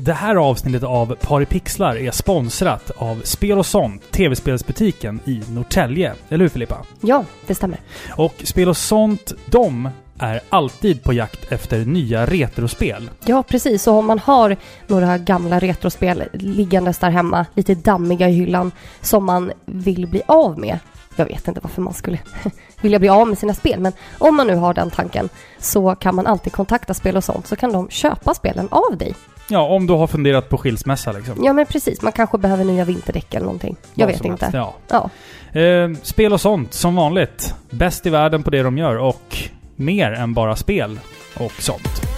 Det här avsnittet av Paripixlar är sponsrat av Spel och sånt, tv-spelsbutiken i Norrtälje. Eller hur Filippa? Ja, det stämmer. Och Spel och sånt, de är alltid på jakt efter nya retrospel. Ja, precis. Så om man har några gamla retrospel liggandes där hemma, lite dammiga i hyllan, som man vill bli av med. Jag vet inte varför man skulle vilja bli av med sina spel, men om man nu har den tanken så kan man alltid kontakta Spel och sånt så kan de köpa spelen av dig. Ja, om du har funderat på skilsmässa liksom. Ja, men precis. Man kanske behöver nya vinterdäck eller någonting. Jag Vad vet inte. helst, Ja. Ja. Eh, spel och sånt, som vanligt. Bäst i världen på det de gör och mer än bara spel och sånt.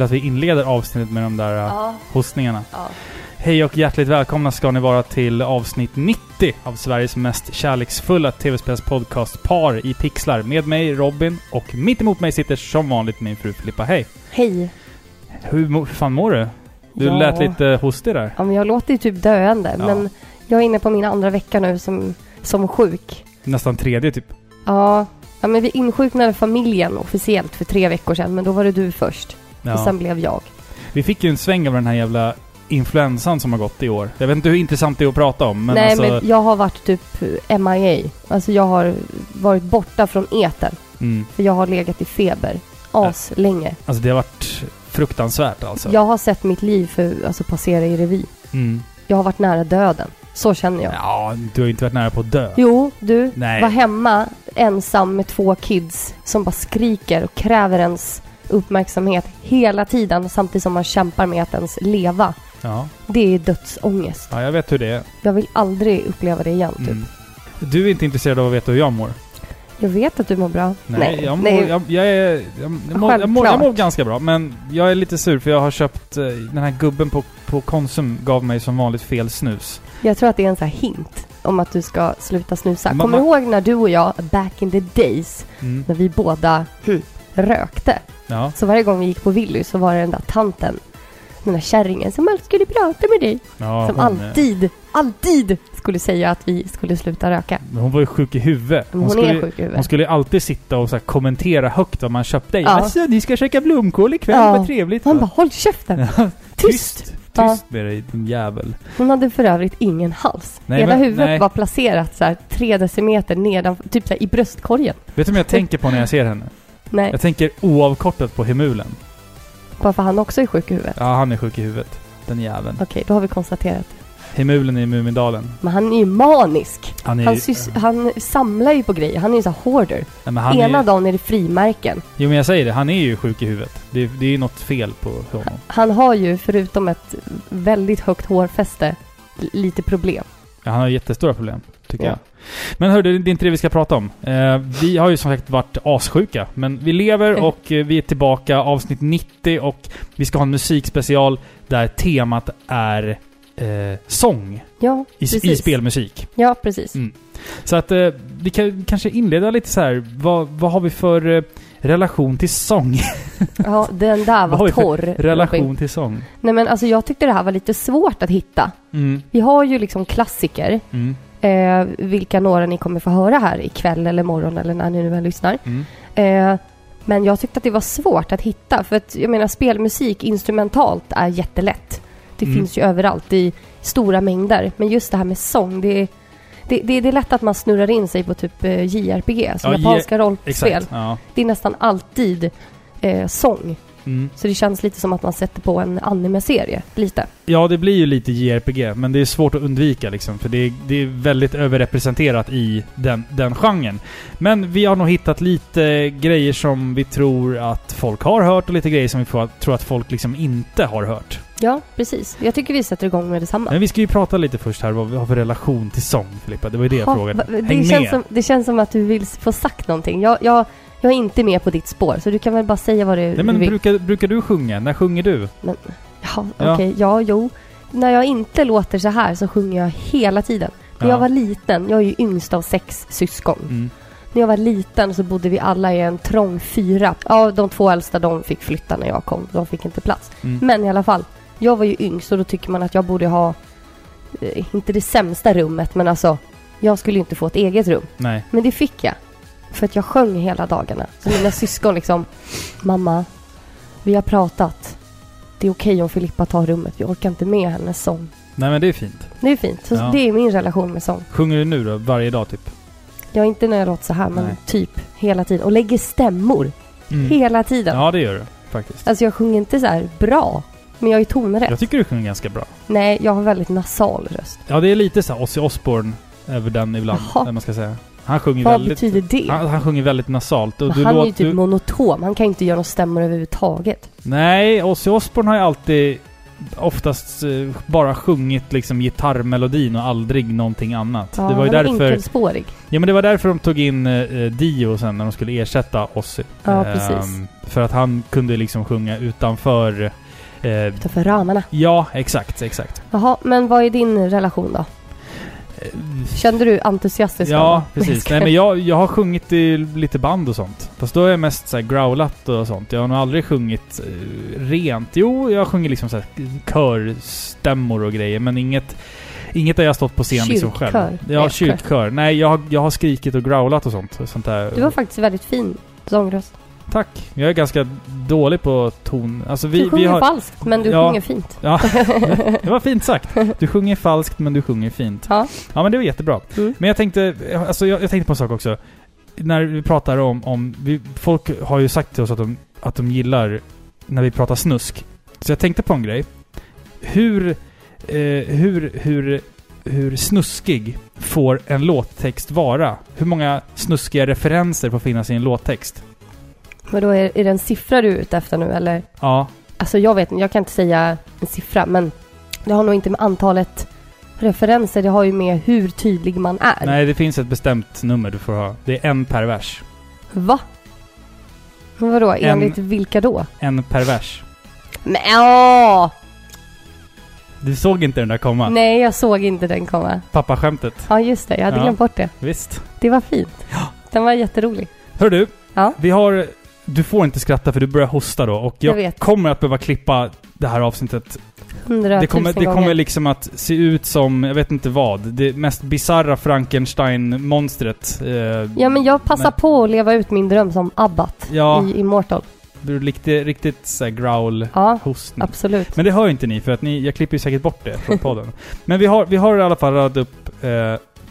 Vill att vi inleder avsnittet med de där uh, Ja. hostningarna. ja. Hej och hjärtligt välkomna ska ni vara till avsnitt 90 av Sveriges mest kärleksfulla tv-spelspodcast Par i pixlar. Med mig Robin och mitt emot mig sitter som vanligt min fru Filippa. Hej! Hej. Hur, hur fan mår du? Du Ja. lät lite hostig där. Ja, men jag låter ju typ döende, Ja. men jag är inne på min andra vecka nu som, som sjuk. Nästan tredje typ. Ja, ja, men vi insjuknade familjen officiellt för tre veckor sedan, men då var det du först. Och Ja. sen blev jag. Vi fick ju en sväng av den här jävla influensan som har gått i år. Jag vet inte hur intressant det är att prata om, men Nej, alltså... men jag har varit typ MIA. Alltså jag har varit borta från etern. Mm, För jag har legat i feber. As länge. alltså det har varit fruktansvärt alltså. Jag har sett mitt liv för, alltså, passera i revy. Mm. Jag har varit nära döden. Så känner jag. Ja, du har inte varit nära på att dö. Jo, du Nej. var hemma ensam med två kids som bara skriker och kräver ens uppmärksamhet hela tiden samtidigt som man kämpar med att ens leva. Ja. Det är dödsångest. ja, jag vet hur det är. Jag vill aldrig uppleva det igen, typ. Mm. Du är inte intresserad av att veta hur jag mår? Jag vet att du mår bra. Nej, jag, mår, nej. Jag, jag, är, jag, jag, mår, jag, mår, jag mår Självklart. ganska bra, men jag är lite sur för jag har köpt... eh, Den här gubben på, på Konsum gav mig som vanligt fel snus. Jag tror att det är en sån här hint om att du ska sluta snusa. Kommer du ihåg när du och jag, back in the days, Mm. när vi båda hm, rökte? Ja. Så varje gång vi gick på Willys så var det den där tanten, den där kärringen som alltid skulle prata med dig. ja som hon, alltid, alltid skulle säga att vi skulle sluta röka. Men hon var ju sjuk i huvudet. Men hon, skulle, är sjuk i Hon huvudet. skulle alltid sitta och så kommentera högt vad man köpte. Ja. Alltså, ni ska käka blomkål ikväll, Ja. vad trevligt. Han va? bara, håll käften! Tyst! Tyst med dig, din jävel. Hon hade för övrigt ingen hals. Nej, Hela men- huvudet nej. var placerat så här tre decimeter nedan, typ så här i bröstkorgen. Vet du vad jag tänker på när jag ser henne? Nej, Jag tänker oavkortat på Hemulen. bara för han också är sjuk i huvudet. Ja, han är sjuk i huvudet. Den jäveln. Okej, då har vi konstaterat. Hemulen i Mumindalen. Men han är ju manisk. Han är Han, ju- sys- han samlar ju på grejer. Han är ju så här hoarder. Nej, Ena är, dagen är det frimärken. Jo men jag säger det, han är ju sjuk i huvudet. Det, det är ju något fel på honom. Han har ju, förutom ett väldigt högt hårfäste, lite problem. Ja, han har jättestora problem, tycker Ja. jag. Men hörru, det är inte det vi ska prata om. Eh, vi har ju som sagt varit assjuka, men vi lever Mm. och eh, vi är tillbaka, avsnitt 90 och vi ska ha en musikspecial där temat är eh, sång Ja, i, i spelmusik. Ja, precis. Mm. Så att eh, vi kan kanske inleda lite så här. Vad, vad har vi för eh, relation till sång? Ja, den där var torr. Robin. relation till sång? Nej men alltså jag tyckte det här var lite svårt att hitta. Mm. Vi har ju liksom klassiker, Mm. Eh, vilka några ni kommer få höra här ikväll eller imorgon eller när ni nu väl lyssnar. Mm. Eh, men jag tyckte att det var svårt att hitta för att jag menar spelmusik instrumentalt är jättelätt. Det Mm. finns ju överallt i stora mängder. Men just det här med sång, det är, det, det, det är lätt att man snurrar in sig på typ eh, JRPG, alltså Ja, japanska rollspel. Ja. Det är nästan alltid eh, sång. Mm. Så det känns lite som att man sätter på en anime-serie. Lite. Ja, det blir ju lite JRPG, men det är svårt att undvika liksom, för det är, det är väldigt överrepresenterat i den, den genren. Men vi har nog hittat lite grejer som vi tror att folk har hört och lite grejer som vi tror att folk liksom inte har hört. Ja, precis. Jag tycker vi sätter igång med detsamma. Men vi ska ju prata lite först här vad vi har för relation till sång, Filippa. Det var ju det jag Ha, frågade. det, Häng känns med! som, det känns som att du vill få sagt någonting. Jag, jag, Jag är inte med på ditt spår, så du kan väl bara säga vad du, Nej men vill. brukar, brukar du sjunga? När sjunger du? Ja, Ja. okej. Ja, jo. När jag inte låter så här så sjunger jag hela tiden. När Ja. jag var liten, jag är ju yngst av sex syskon. Mm. När jag var liten så bodde vi alla i en trång fyra. Ja, de två äldsta de fick flytta när jag kom. De fick inte plats. Mm. Men i alla fall, jag var ju yngst och då tycker man att jag borde ha, eh, inte det sämsta rummet, men alltså, jag skulle ju inte få ett eget rum. Nej. Men det fick jag. För att jag sjöng hela dagarna. Så mina syskon liksom, mamma, vi har pratat. Det är okej om Filippa tar rummet. Vi orkar inte med hennes sång. Nej men det är fint. Det är fint. Så Ja. det är min relation med sång. Sjunger du nu då? Varje dag typ? Jag är inte när jag låter så här, men Nej. typ hela tiden. Och lägger stämmor hela tiden. Ja det gör du faktiskt. Alltså jag sjunger inte så här bra. Men jag är tonrätt. Jag tycker du sjunger ganska bra. Nej, jag har väldigt nasal röst. Ja det är lite så här Ozzy Osbourne över den ibland. Jaha. Man ska säga. Han sjunger Vad väldigt... betyder det? Han, han sjunger väldigt nasalt. Och du han är ju låter- typ du- monotom. Han kan inte göra några stämmor överhuvudtaget. Nej, Ozzy Osbourne har ju alltid oftast eh, bara sjungit liksom gitarrmelodin och aldrig någonting annat. Ja, det var ju han är därför... enkelspårig. Ja men det var därför de tog in eh, Dio sen när de skulle ersätta Ozzy. Ja, Ehm, precis. För att han kunde liksom sjunga utanför... Eh, Utanför ramarna. ja, exakt, exakt. Jaha, men vad är din relation då? Kände du entusiastisk? Ja, precis. Nej men jag, jag har sjungit i lite band och sånt. Fast då har jag mest så här growlat och sånt. Jag har nog aldrig sjungit eh, rent. Jo, jag sjunger liksom så här körstämmor och grejer, men inget... Inget där jag har stått på scen liksom själv. Kyrkkör. Ja, kyrkkör. Nej, jag har, jag har skrikit och growlat och sånt. sånt där. Du har faktiskt väldigt fin sångröst. Tack. Jag är ganska dålig på ton. Alltså vi, du sjunger vi har... falskt, men du Ja. sjunger fint. Ja, det var fint sagt. Du sjunger falskt men du sjunger fint. Ja. Ja men det var jättebra. Mm. Men jag tänkte, alltså jag, jag tänkte på en sak också. När vi pratar om, om vi, folk har ju sagt till oss att de, att de gillar när vi pratar snusk. Så jag tänkte på en grej. Hur, eh, hur, hur, hur snuskig får en låttext vara? Hur många snuskiga referenser får finnas i en låttext? Men då är, är det en siffra du är ute efter nu eller? Ja, Alltså jag vet inte, jag kan inte säga en siffra men det har nog inte med antalet referenser, det har ju med hur tydlig man är. nej det finns ett bestämt nummer du får ha. Det är en per vers. Va? Men vadå, En- enligt vilka då? En per vers. Men ja! Du såg inte den där komma? Nej, jag såg inte den komma. Pappaskämtet. Ja, just det. Jag hade Ja. glömt bort det. Visst. Det var fint. Den var jätterolig. Hör du, Ja. vi har... Du får inte skratta för du börjar hosta då och jag, Jag kommer att behöva klippa det här avsnittet. Det kommer, det kommer liksom att se ut som, jag vet inte vad, det mest bizarra Frankenstein-monstret. Eh, Ja, men jag passar Men- på att leva ut min dröm som Abbat Ja. i Immortal. Du är riktigt, riktigt såhär growl-host Ja, absolut. Men det hör ju inte ni för att ni, jag klipper ju säkert bort det från podden. Men vi har, vi har i alla fall radat upp eh,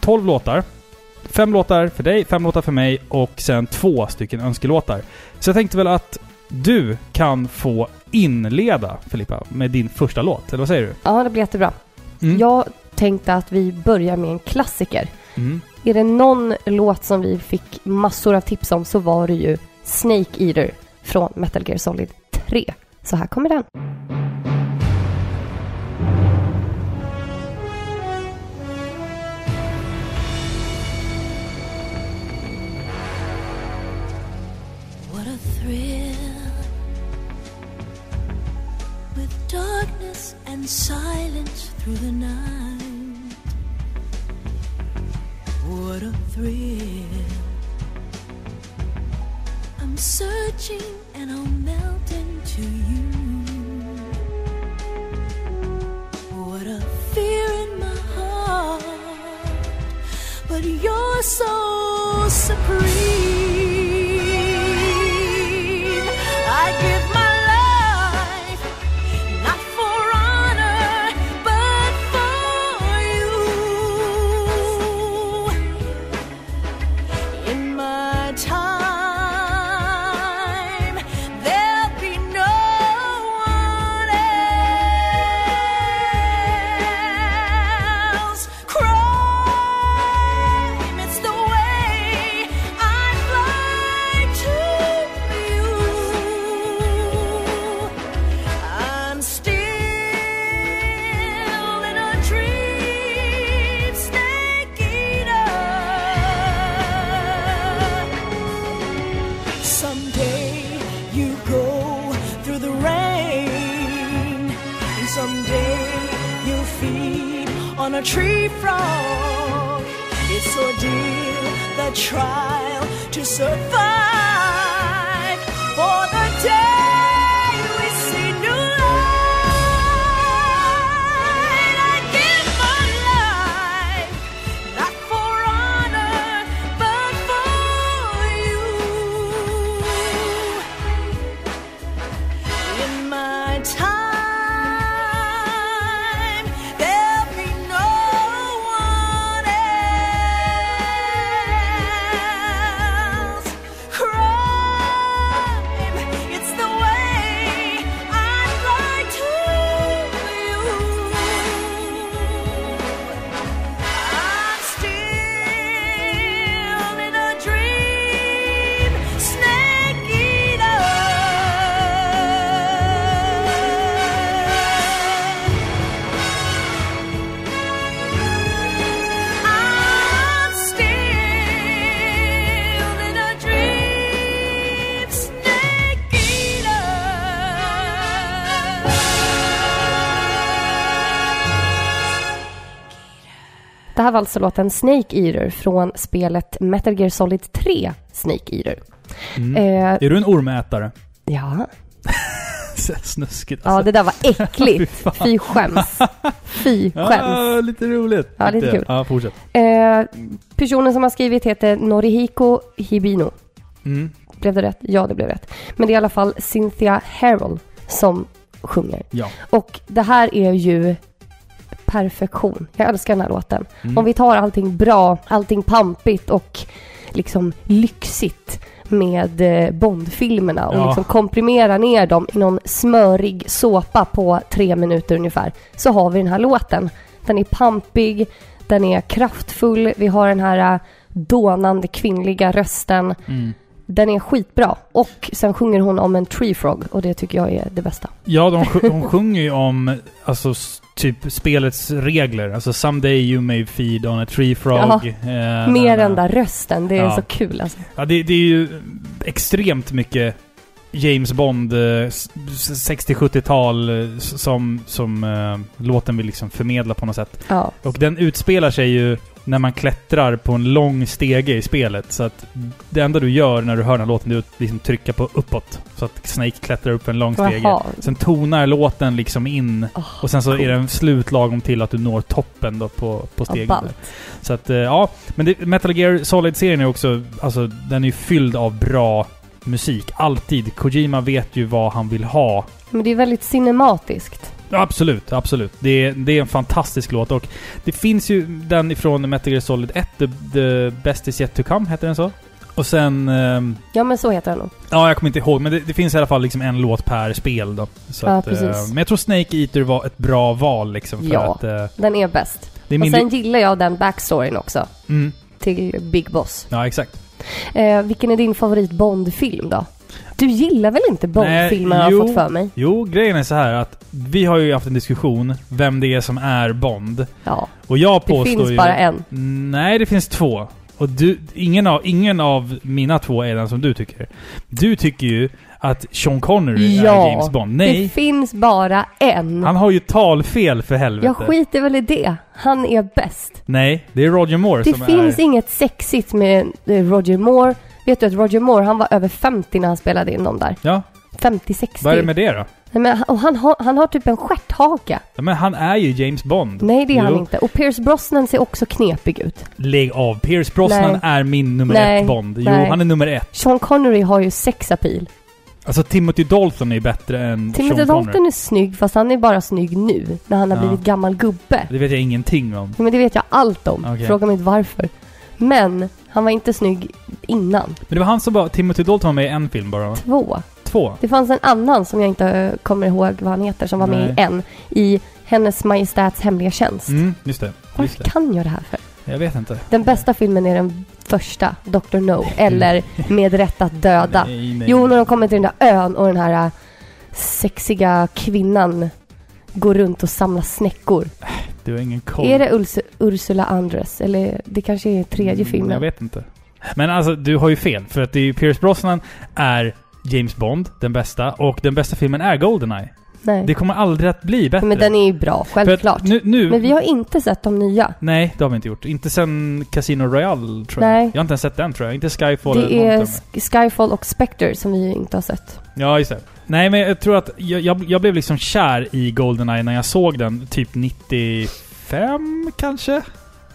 12 låtar. Fem låtar för dig, fem låtar för mig och sen två stycken önskelåtar. Så jag tänkte väl att du kan få inleda Filippa med din första låt, eller vad säger du? Ja, det blir jättebra. Mm. Jag tänkte att vi börjar med en klassiker. Mm. Är det någon låt som vi fick massor av tips om så var det ju Snake Eater från Metal Gear Solid 3. Så här kommer den. And silence through the night. What a thrill. I'm searching and I'll melt into you. What a fear in my heart, but you're so supreme. I give tree. It's ordeal, the trial to survive. Det här var alltså låten Snake Eater från spelet Metal Gear Solid 3 Snake Eater. Mm. Eh, Är du en ormätare? ja. Snuskigt ja, alltså. det där var Fy äckligt. fan. Fy skäms. Fy skäms. Ja, lite roligt. Ja, lite kul. Ja, fortsätt. Eh, personen som har skrivit heter Norihiko Hibino. Mm. Blev det rätt? Ja, det blev rätt. Men det är i alla fall Cynthia Harrell som sjunger. Ja. Och det här är ju perfektion. Jag älskar den här låten. Mm. Om vi tar allting bra, allting pampigt och liksom lyxigt med eh, Bondfilmerna och Ja. liksom komprimerar ner dem i någon smörig såpa på tre minuter ungefär. Så har vi den här låten. Den är pampig, den är kraftfull, vi har den här eh, dånande kvinnliga rösten. Mm. Den är skitbra. Och sen sjunger hon om en tree frog och det tycker jag är det bästa. Ja, de, sj- de sjunger ju om alltså, typ spelets regler. Alltså “Someday you may feed on a tree frog”. Ja, eh, Mer den- där rösten, det är Ja. så kul alltså. Ja, det, det är ju extremt mycket James Bond, eh, s- 60-70-tal eh, s- som, som eh, låten vill liksom förmedla på något sätt. Ja. Och den utspelar sig ju när man klättrar på en lång stege i spelet. Så att det enda du gör när du hör den här låten det är att liksom trycka på uppåt. Så att Snake klättrar upp en lång stege. Sen tonar låten liksom in Åh, och sen så cool. är den slut lagom till att du når toppen då på, på stegen. ballt. så att, eh, ja. Men det, Metal Gear Solid-serien är också, alltså den är ju fylld av bra musik. Alltid. Kojima vet ju vad han vill ha. Men det är väldigt cinematiskt. Absolut, absolut. Det är, det är en fantastisk låt och det finns ju den ifrån Metal Gear Solid 1, The, the Best Is Yet To Come, heter den så? Och sen... ehm, Ja, men så heter den nog. ja, jag kommer inte ihåg, men det, det finns i alla fall liksom en låt per spel då. Så Ja, att, eh, precis. men jag tror Snake Eater var ett bra val liksom för Ja. att... eh, Den är bäst. det är Och min... sen gillar jag den backstoryn också. mm, Till Big Boss. ja, exakt. Eh, vilken är din favorit Bond-film då? Du gillar väl inte Bond-filmer har jag fått för mig? Jo, grejen är så här att vi har ju haft en diskussion vem det är som är Bond. Ja, Och jag det påstår finns ju... bara en. Nej, det finns två. Och du, ingen, av, ingen av mina två är den som du tycker. Du tycker ju att Sean Connery är Ja, James Bond. Det Nej, finns bara en. han har ju talfel för helvete. Jag skiter väl i det. Han är bäst. Nej, det är Roger Moore Det som finns är... inget sexigt med eh, Roger Moore. Vet du att Roger Moore, han var över 50 när han spelade in dem där. Ja, 50-60. vad är det med det då? Nej, men, och han, har, han har typ en stjärthaka. Ja, men han är ju James Bond. Nej, det är han Jo. inte. Och Pierce Brosnan ser också knepig ut. Lägg av. Pierce Brosnan Nej. är min nummer Nej, ett Bond. Jo, nej. han är nummer ett. Sean Connery har ju sexapil. Alltså Timothy Dalton är bättre än Timothy Sean Dalton Connery. är snygg, fast han är bara snygg nu. När han har Ja. blivit gammal gubbe. Det vet jag ingenting om. Ja, men det vet jag allt om. Okej. Fråga mig inte varför. Men han var inte snygg innan. Men det var han som bara... Timothy Dalton var med i en film bara va? Två. Två? Det fanns en annan som jag inte eh, kommer ihåg vad han heter, som var med i en. I Hennes Majestäts Hemliga Tjänst. Mm, just det. Just Varför det. kan jag det här för? Jag vet inte. Den bästa filmen är den första, Dr. No, eller Med rätt att döda. Nej, nej. Jo, när de kommer till den där ön och den här äh, sexiga kvinnan går runt och samlar snäckor. Du har ingen koll. Är det Urs- Ursula Andress? Eller det kanske är tredje Mm, filmen? Jag vet inte. Men alltså, du har ju fel. För att det är ju Pierce Brosnan är James Bond, den bästa. Och den bästa filmen är Goldeneye. Nej. Det kommer aldrig att bli bättre. Men den är ju bra, självklart. Nu, nu, Men vi har inte sett de nya. Nej, det har vi inte gjort. Inte sen Casino Royale, tror jag. Nej. Jag har inte ens sett den, tror jag. Inte Skyfall Det är Skyfall och Spectre som vi inte har sett. Ja, just det. Nej, men jag tror att jag, jag, jag blev liksom kär i Goldeneye när jag såg den typ 95 kanske?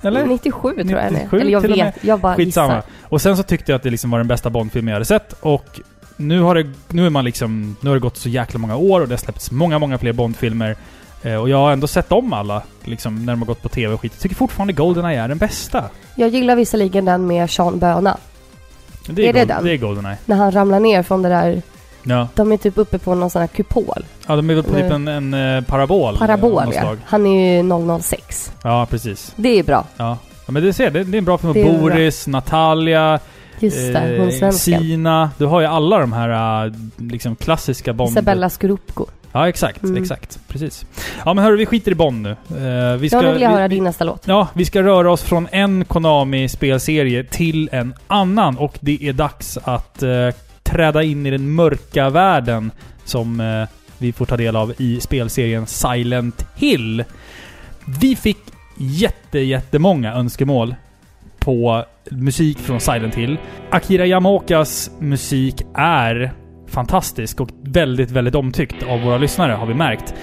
Eller? 97 tror jag 97 är. Eller jag vet, jag bara Skitsamma. gissar. Och sen så tyckte jag att det liksom var den bästa Bond-film jag hade sett och nu har det, nu är man liksom, nu har det gått så jäkla många år och det har släppts många, många fler Bond-filmer. Eh, och jag har ändå sett om alla, liksom, när de har gått på TV och skit. Jag tycker fortfarande Goldeneye är den bästa. Jag gillar visserligen den med Sean Böna. Det Är det Gold- den? Det är Goldeneye. När han ramlar ner från det där... Ja. De är typ uppe på någon sån här kupol. Ja, de är väl på typ en, en eh, parabol. av Parabol ja. slag. Han är ju 006. Ja, precis. Det är bra. Ja. ja men det ser, det, det är en bra film. Det är bra. Boris, Natalia, Just det, hon svensken. Sina. Du har ju alla de här eh, liksom klassiska Bond... Isabella Scorupco. Ja, exakt. Mm. Exakt. Precis. Ja, men hörru, vi skiter i Bond nu. Eh, vi Ja, nu vill jag vi- höra din nästa låt. Ja, vi ska röra oss från en Konami-spelserie till en annan och det är dags att eh, träda in i den mörka världen som eh, vi får ta del av i spelserien Silent Hill. Vi fick jätte, jättemånga önskemål på musik från Silent Hill. Akira Yamaokas musik är fantastisk och väldigt, väldigt omtyckt av våra lyssnare har vi märkt.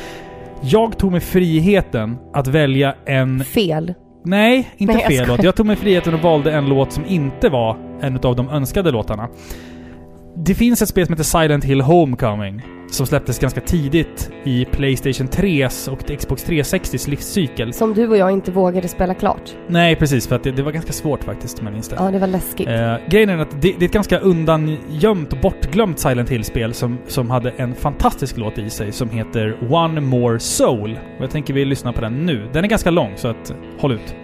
Jag tog mig friheten att välja en Fel. Nej, inte Nej, jag fel skojar. låt. Jag tog mig friheten och valde en låt som inte var en av de önskade låtarna. Det finns ett spel som heter Silent Hill Homecoming. Som släpptes ganska tidigt i Playstation 3s och Xbox 360s livscykel. Som du och jag inte vågade spela klart. Nej, precis. För att det, det var ganska svårt faktiskt, om jag minns det. Ja, det var läskigt. Eh, grejen är att det, det är ett ganska undangömt och bortglömt Silent Hill-spel som, som hade en fantastisk låt i sig som heter One More Soul. Och jag tänker vi lyssnar på den nu. Den är ganska lång, så att håll ut.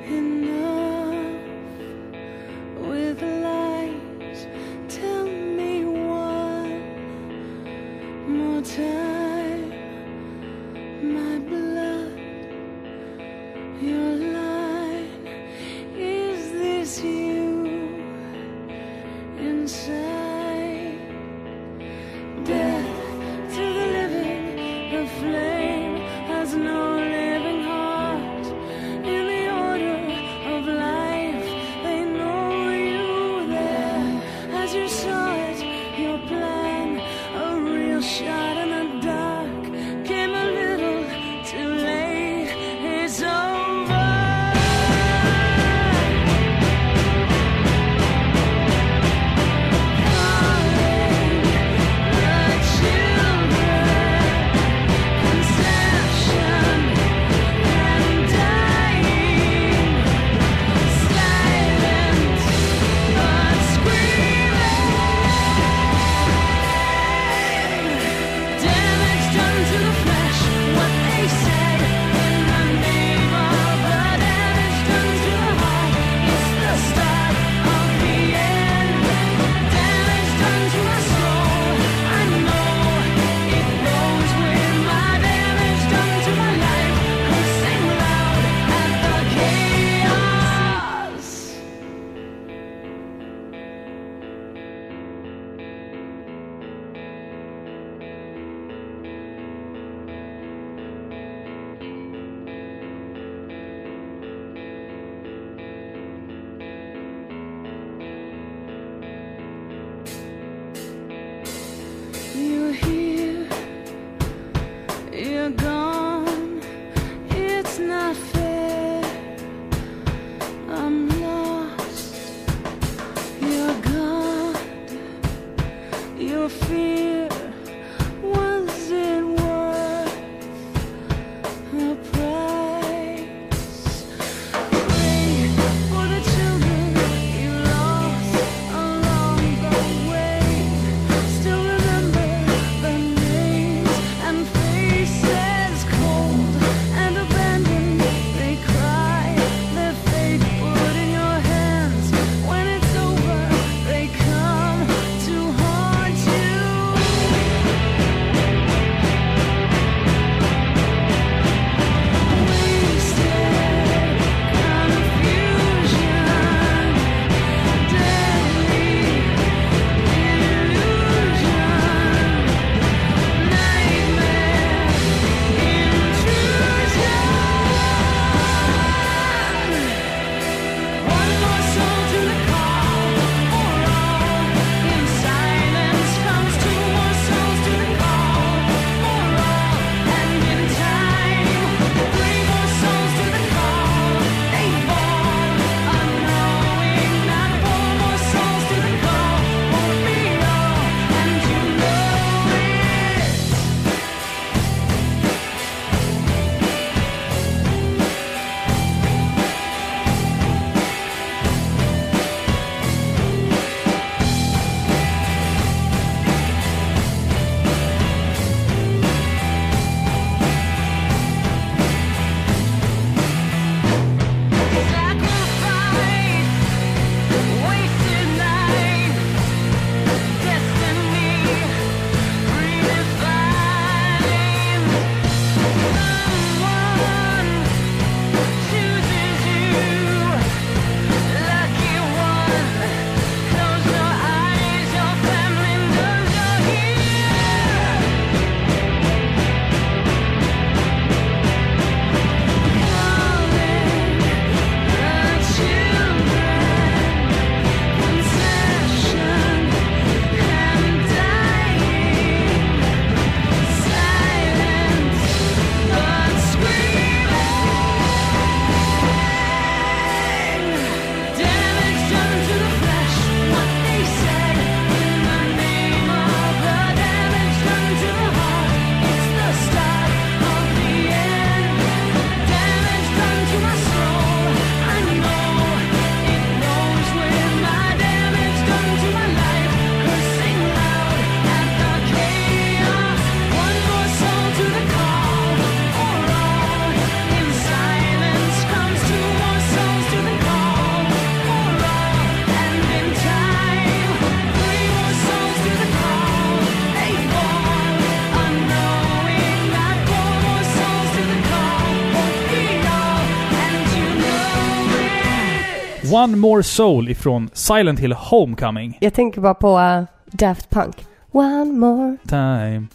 One More Soul ifrån Silent Hill Homecoming. Jag tänker bara på uh, Daft Punk. One more... Time.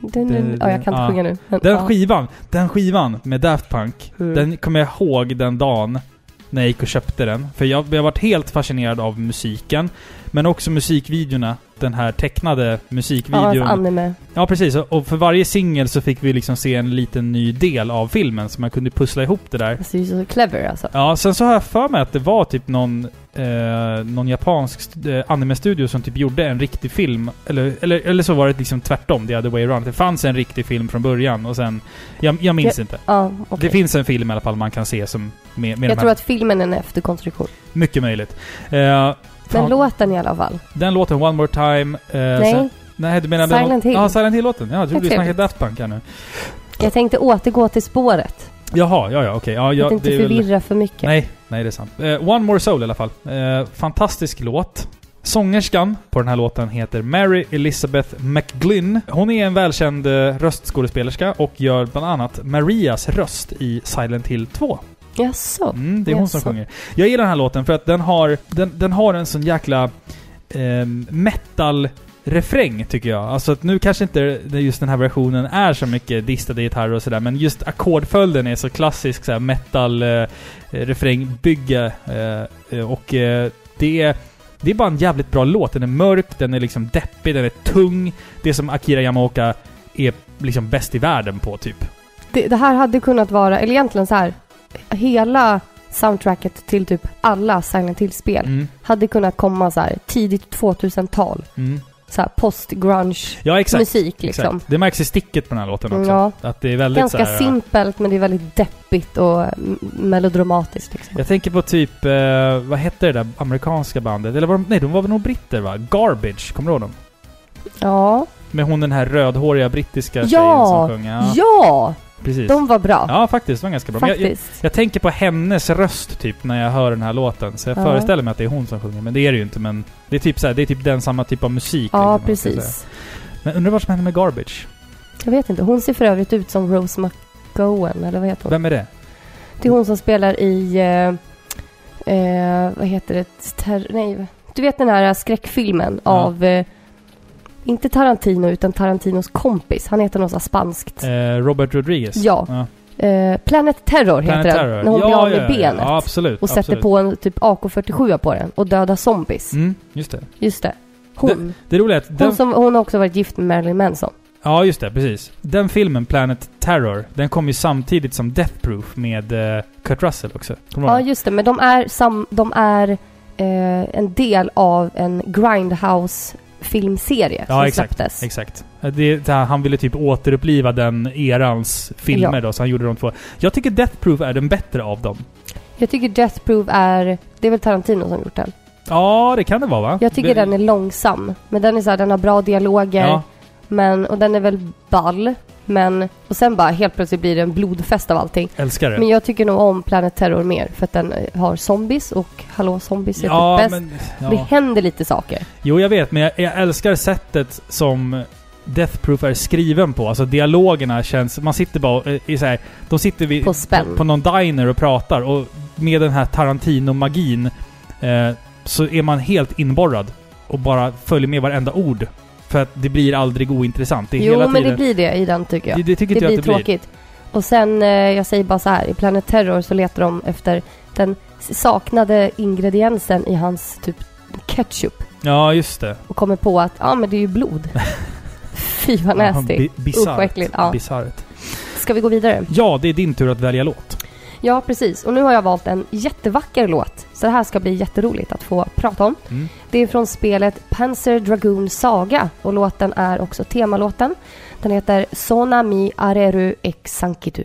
Dun, dun. Ja, jag kan inte Ja. sjunga nu. Men, Den ja. skivan, den skivan med Daft Punk, Mm. den kommer jag ihåg den dagen när jag gick och köpte den. För jag, jag har varit helt fascinerad av musiken. Men också musikvideorna. Den här tecknade Ja, musikvideon. alltså anime. Ja, precis. Och för varje singel så fick vi liksom se en liten ny del av filmen, så man kunde pussla ihop det där. Alltså, det är så clever alltså. Ja, sen så har jag för mig att det var typ någon, eh, någon japansk eh, anime-studio som typ gjorde en riktig film. Eller, eller, eller så var det liksom tvärtom, the other way around. Det fanns en riktig film från början och sen... Jag, jag minns inte. Ja, okej. Det finns en film i alla fall man kan se som med, med Jag tror att filmen är en efterkonstruktion. Mycket möjligt. Eh, Men fan, låten i alla fall. Den låten, One More Time. Eh, Nej, Sen, nej, du menar den- Silent Hill. Ja, Silent Hill-låten. Ja, jag trodde du snackade. Daft Punk här nu. jag tänkte återgå till spåret. Jaha, ja, ja, okej. Ja, ja, att inte är väl- förvirra för mycket. Nej, nej det är sant. Eh, One More Soul i alla fall. Eh, fantastisk låt. Sångerskan på den här låten heter Mary Elizabeth McGlynn. Hon är en välkänd eh, röstskådespelerska och gör bland annat Marias röst i Silent Hill 2. Jaså? Mm, det är hon som Jaså. sjunger. Jag gillar den här låten för att den har, den, den har en sån jäkla eh, metal refräng tycker jag. Alltså att nu kanske inte just den här versionen är så mycket distade gitarrer och sådär, men just ackordföljden är så klassisk så här metal eh, refrängbygge. Eh, eh, och eh, det är det är bara en jävligt bra låt. Den är mörk, den är liksom deppig, den är tung. Det är som Akira Yamaoka är liksom bäst i världen på, typ. Det, det här hade kunnat vara, eller egentligen så här. Hela soundtracket till typ alla Silent Hill-spel Mm, hade kunnat komma så här tidigt 2000-tal. mm. Så här post-grunge Ja, exakt. musik liksom. Exakt. Det märks i sticket på den här låten också. Ja. Att det är väldigt Ganska så här, simpelt men det är väldigt deppigt och melodramatiskt liksom. Jag tänker på typ, eh, vad hette det där amerikanska bandet? Eller var de, nej, de var väl nog britter va? Garbage, kommer du ihåg dem? Ja. Med hon den här rödhåriga brittiska tjejen Ja! som sjöng. Ja, Ja! Precis. De var bra. Ja, faktiskt. De var ganska bra. Men jag, jag, Faktiskt. jag tänker på hennes röst typ när jag hör den här låten. Så jag Ja. föreställer mig att det är hon som sjunger. Men det är det ju inte. Men det är typ så här, det är typ den samma typ av musik. Ja, liksom, säga. precis. Men undrar vad som händer med Garbage? Jag vet inte. Hon ser för övrigt ut som Rose McGowan, eller vad heter hon? Vem är det? Det är hon som spelar i... Eh, eh, vad heter det? Ter- nej. Du vet den här skräckfilmen Ja. av... Eh, inte Tarantino, utan Tarantinos kompis. Han heter något så spanskt. Eh, Robert Rodriguez? Ja. ja. Eh, Planet Terror heter Planet den. Terror. När hon ja, blir av med ja, benet. Ja, absolut. och sätter absolut. på en typ AK47 på den och dödar zombies. Mm, just det. Just det. Hon. Det roliga är att den Hon, som, hon har också varit gift med Marilyn Manson. Ja, just det. Precis. Den filmen, Planet Terror, den kom ju samtidigt som Death Proof med eh, Kurt Russell också. Ja, just det. Men de är, sam, de är eh, en del av en Grindhouse-filmserie Ja, som exakt. släpptes. Exakt. Eh, Det, han ville typ återuppliva den erans filmer Ja. då, så han gjorde de två. Jag tycker Death Proof är den bättre av dem. Jag tycker Death Proof är... Det är väl Tarantino som gjort den? Ja, det kan det vara va? Jag tycker det, den är långsam. Men den är så här, den har bra dialoger. Ja, Men, och den är väl ball. Men... Och sen bara helt plötsligt blir det en blodfest av allting. älskar det. Men jag tycker nog om Planet Terror mer. För att den har zombies och hallå zombies är ja, typ bäst. men... Det Ja. händer lite saker. Jo, jag vet, men jag, jag älskar sättet som Death Proof är skriven på. Alltså dialogerna känns... Man sitter bara eh, i så här, De sitter vid, På på, på någon diner och pratar och med den här Tarantino-magin eh, så är man helt inborrad och bara följer med varenda ord. För att det blir aldrig ointressant. Det är Jo, hela men tiden... det blir det i den tycker jag. det, det tycker Det inte jag blir att det blir. tråkigt. Och sen, eh, jag säger bara så här, i Planet Terror så letar de efter den saknade ingrediensen i hans typ ketchup. Ja, just det. Och kommer på att, ja men det är ju blod. Fy vad nasty. Bisarrt. Ja. Ska vi gå vidare? Ja, det är din tur att välja låt. Ja, precis. Och nu har jag valt en jättevacker låt. Så det här ska bli jätteroligt att få prata om. Mm. Det är från spelet Panzer Dragoon Saga och låten är också temalåten. Den heter Sonami Areru Ex Sankitu.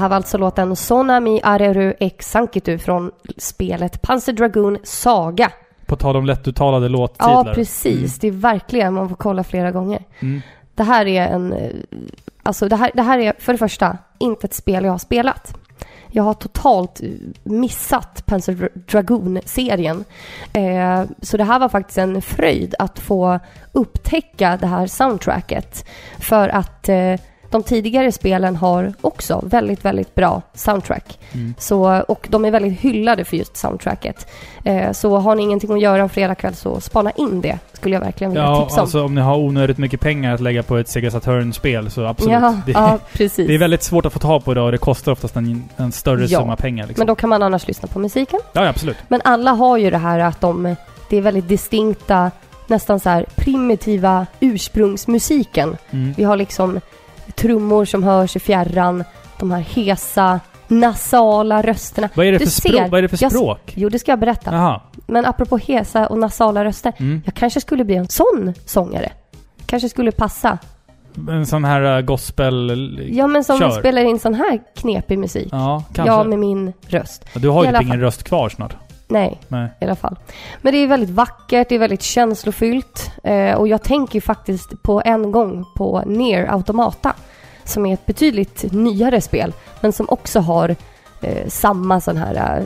Här var alltså låten Sonami Areru Ex Sankitu från spelet Panzer Dragoon Saga. På tal om lättuttalade låttitlar. Ja, precis. Det är verkligen, man får kolla flera gånger. Mm. Det här är en... eh, Alltså det här, det här är för det första inte ett spel jag har spelat. Jag har totalt missat Panzer Dra- Dragoon-serien. Eh, så det här var faktiskt en fröjd att få upptäcka det här soundtracket. För att eh, de tidigare spelen har också väldigt, väldigt bra soundtrack. Mm. Så, och de är väldigt hyllade för just soundtracket. Eh, så har ni ingenting att göra en fredagkväll så spana in det. Skulle jag verkligen vilja Ja, tipsa om. alltså om ni har onödigt mycket pengar att lägga på ett Sega Saturn-spel så absolut. ja, det, ja, precis. det är väldigt svårt att få tag på idag och det kostar oftast en, en större Ja, summa pengar. Liksom. Men då kan man annars lyssna på musiken. Ja, absolut. Men alla har ju det här att de, det är väldigt distinkta, nästan så här primitiva ursprungsmusiken. Mm. Vi har liksom trummor som hörs i fjärran, de här hesa, nasala rösterna. Vad är det Du för, ser, språk? Vad är det för jag- språk? Jo, det ska jag berätta. Jaha. Men apropå hesa och nasala röster, Mm. jag kanske skulle bli en sån sångare. Kanske skulle passa. En sån här uh, gospel... Ja, men som Kör. spelar in sån här knepig musik. Ja, kanske. Ja, med min röst. Ja, Du har i ju typ ingen röst kvar snart. Nej, Nej. i alla fall. Men det är väldigt vackert, det är väldigt känslofyllt. Eh, och jag tänker faktiskt på en gång på Near Automata. Som är ett betydligt nyare spel. Men som också har eh, samma sån här... Eh,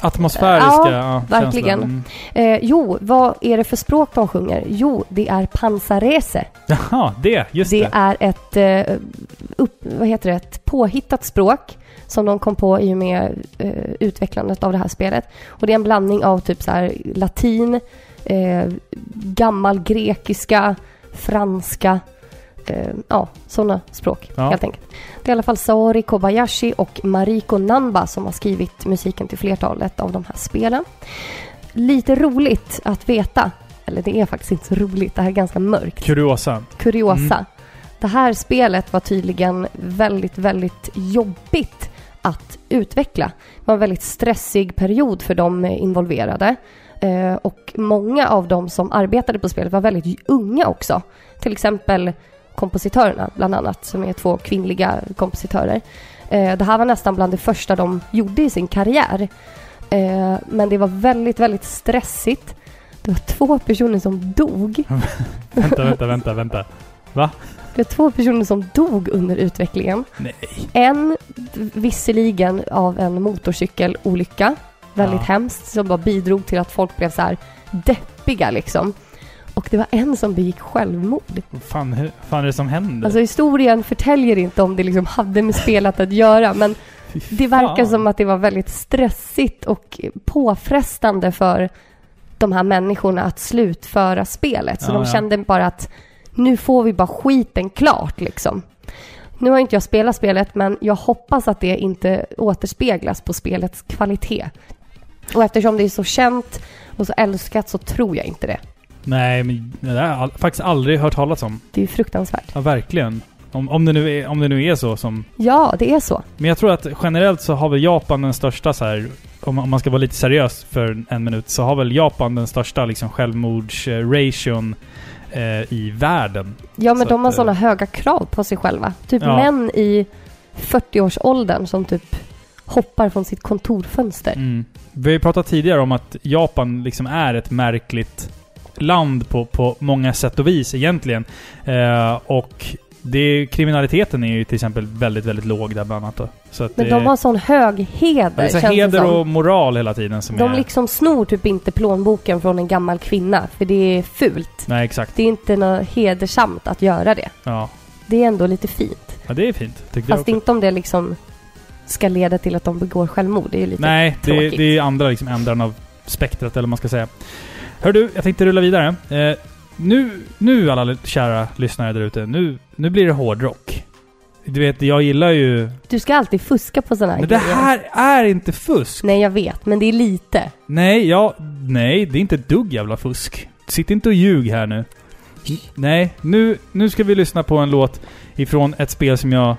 Atmosfäriska Ja, ja, verkligen. Mm. eh, jo, vad är det för språk de sjunger? Jo, det är pansarese. Jaha, det. Just Det det. är ett, eh, upp, vad heter det, ett påhittat språk som de kom på i och med eh, utvecklandet av det här spelet. Och det är en blandning av typ så här latin, eh, gammal grekiska, franska, eh, ja, sådana språk Ja. helt enkelt. Det är i alla fall Saori Kobayashi och Mariko Namba som har skrivit musiken till flertalet av de här spelen. Lite roligt att veta, eller det är faktiskt inte så roligt, det här är ganska mörkt Kuriosa. kuriosa. Mm. Det här spelet var tydligen väldigt, väldigt jobbigt att utveckla. Det var en väldigt stressig period för de involverade. Eh, och många av de som arbetade på spelet var väldigt unga också. Till exempel kompositörerna, bland annat, som är två kvinnliga kompositörer. Eh, det här var nästan bland det första de gjorde i sin karriär. Eh, men det var väldigt, väldigt stressigt. Det var två personer som dog Vänta, vänta, vänta, vänta. Det var två personer som dog under utvecklingen. Nej. En visserligen av en motorcykelolycka. Väldigt Ja. hemskt. Som bara bidrog till att folk blev så här deppiga liksom. Och det var en som begick självmord. Fan, hur fan är det som händer? Alltså historien förtäljer inte om det liksom hade med spelet att göra. Men det verkar som att det var väldigt stressigt och påfrestande för de här människorna att slutföra spelet. Så Ja, de ja. kände bara att nu får vi bara skiten klart liksom. Nu har inte jag spelat spelet men jag hoppas att det inte återspeglas på spelets kvalitet. Och eftersom det är så känt och så älskat så tror jag inte det. Nej, men det har jag faktiskt aldrig hört talas om. Det är ju fruktansvärt. Ja, verkligen. Om, om, det nu är, om det nu är så som... Ja, det är så. Men jag tror att generellt så har väl Japan den största så här... Om, om man ska vara lite seriös för en minut, så har väl Japan den största liksom självmordsration eh, i världen. Ja, men Så de har att, eh, sådana höga krav på sig själva. Typ Ja. män i 40-årsåldern som typ hoppar från sitt kontorfönster. Mm. Vi har ju pratat tidigare om att Japan liksom är ett märkligt land på, på många sätt och vis egentligen. Eh, och det, kriminaliteten är ju till exempel väldigt, väldigt låg där bland annat. Då. Så att Men det, de har sån hög heder, det är så känns det heder som. och moral hela tiden som De är... liksom snor typ inte plånboken från en gammal kvinna, för det är fult. Nej, exakt. Det är inte något hedersamt att göra det. Ja. Det är ändå lite fint. ja, det är fint. Tycker jag Fast också. inte om det liksom ska leda till att de begår självmord. Det är ju lite Nej, det, tråkigt. det är andra liksom ändaren av spektrat, eller vad man ska säga. Hör du, jag tänkte rulla vidare. Eh, nu, nu alla kära lyssnare där ute, nu, nu blir det hårdrock. Du vet, jag gillar ju... Du ska alltid fuska på sådana här Men det grejer. här är inte fusk. Nej, jag vet, men det är lite. Nej, ja, nej, det är inte ett dugg jävla fusk. Sitt inte och ljug här nu. Nej, nu, nu ska vi lyssna på en låt ifrån ett spel som jag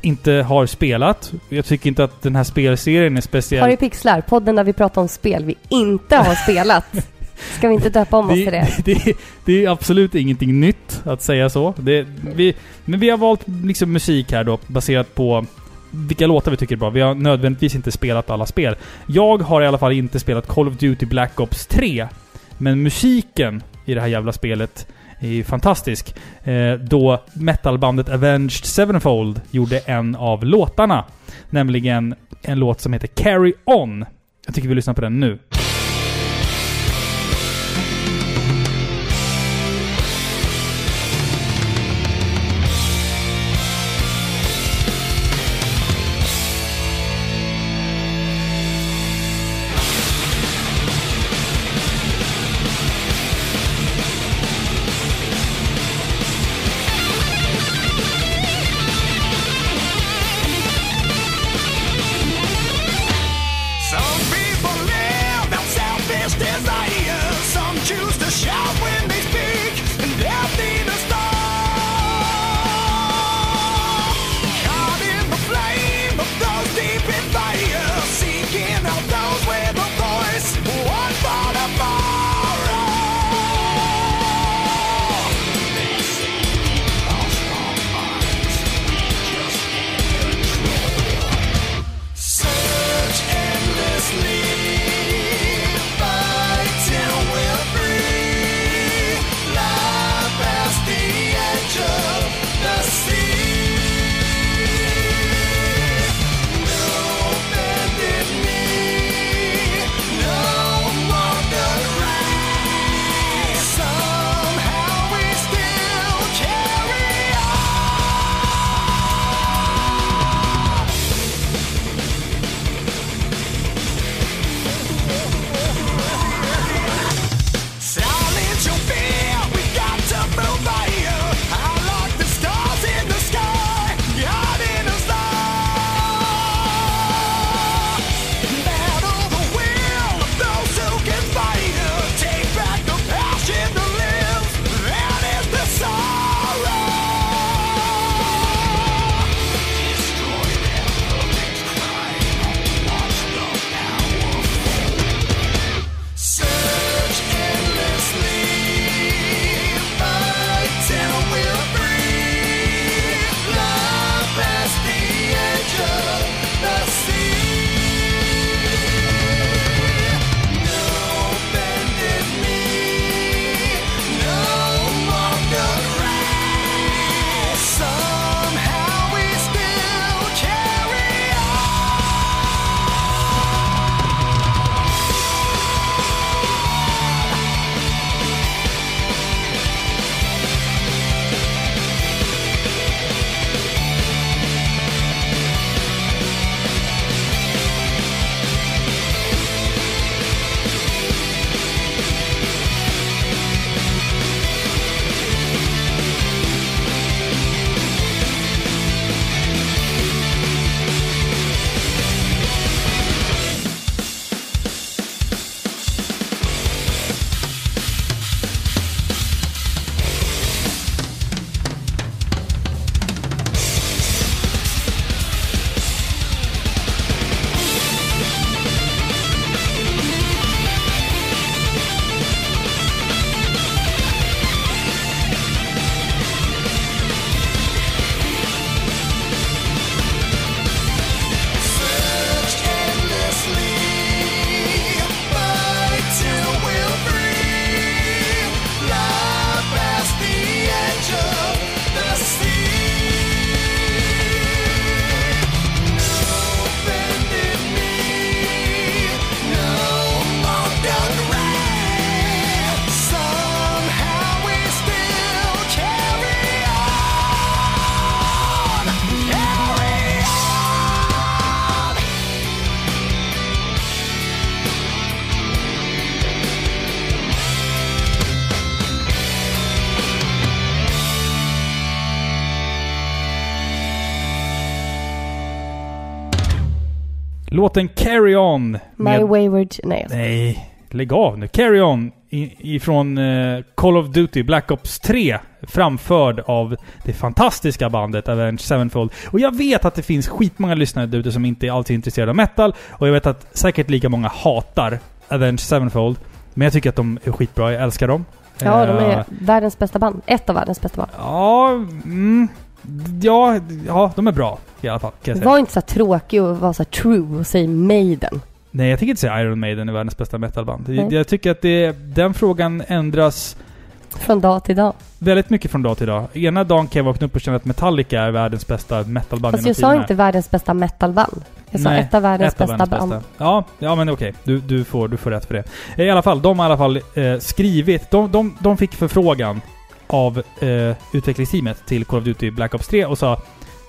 inte har spelat. Jag tycker inte att den här spelserien är speciell. Harry Pixlar, podden där vi pratar om spel vi inte har spelat. Ska vi inte döpa om oss till det? det, det, det är absolut ingenting nytt att säga så. Det, vi, men vi har valt liksom musik här då baserat på vilka låtar vi tycker är bra. Vi har nödvändigtvis inte spelat alla spel. Jag har i alla fall inte spelat Call of Duty Black Ops 3. Men musiken i det här jävla spelet är fantastisk. Eh, då metalbandet Avenged Sevenfold gjorde en av låtarna. Nämligen en låt som heter Carry On. Jag tycker vi lyssnar på den nu. Carry On. My med- Wayward... Nej, Nej, lägg av nu. Carry On i, ifrån eh, Call of Duty Black Ops 3. Framförd av det fantastiska bandet Avenged Sevenfold. Och jag vet att det finns skitmånga lyssnare där ute som inte är alltid intresserade av metal. Och jag vet att säkert lika många hatar Avenged Sevenfold. Men jag tycker att de är skitbra. Jag älskar dem. Ja, de Eh, är världens bästa band. Ett av världens bästa band. Ja, mm, Ja, ja, de är bra i alla fall. Kan jag säga. Var inte så tråkig och var så true och säg Maiden. Nej, jag tänker inte säga Iron Maiden är världens bästa metalband. Nej. Jag tycker att det, den frågan ändras Från dag till dag. väldigt mycket från dag till dag. Ena dagen kan jag vakna upp och känna att Metallica är världens bästa metalband Fast jag sa inte världens bästa metalband. Jag sa Nej, ett av världens Ett av bästa världens band. Ja, ja men okej. Du, du, får, du får rätt för det. I alla fall, de har i alla fall eh, skrivit... De, de, de fick förfrågan av eh, utvecklingsteamet till Call of Duty Black Ops 3 och sa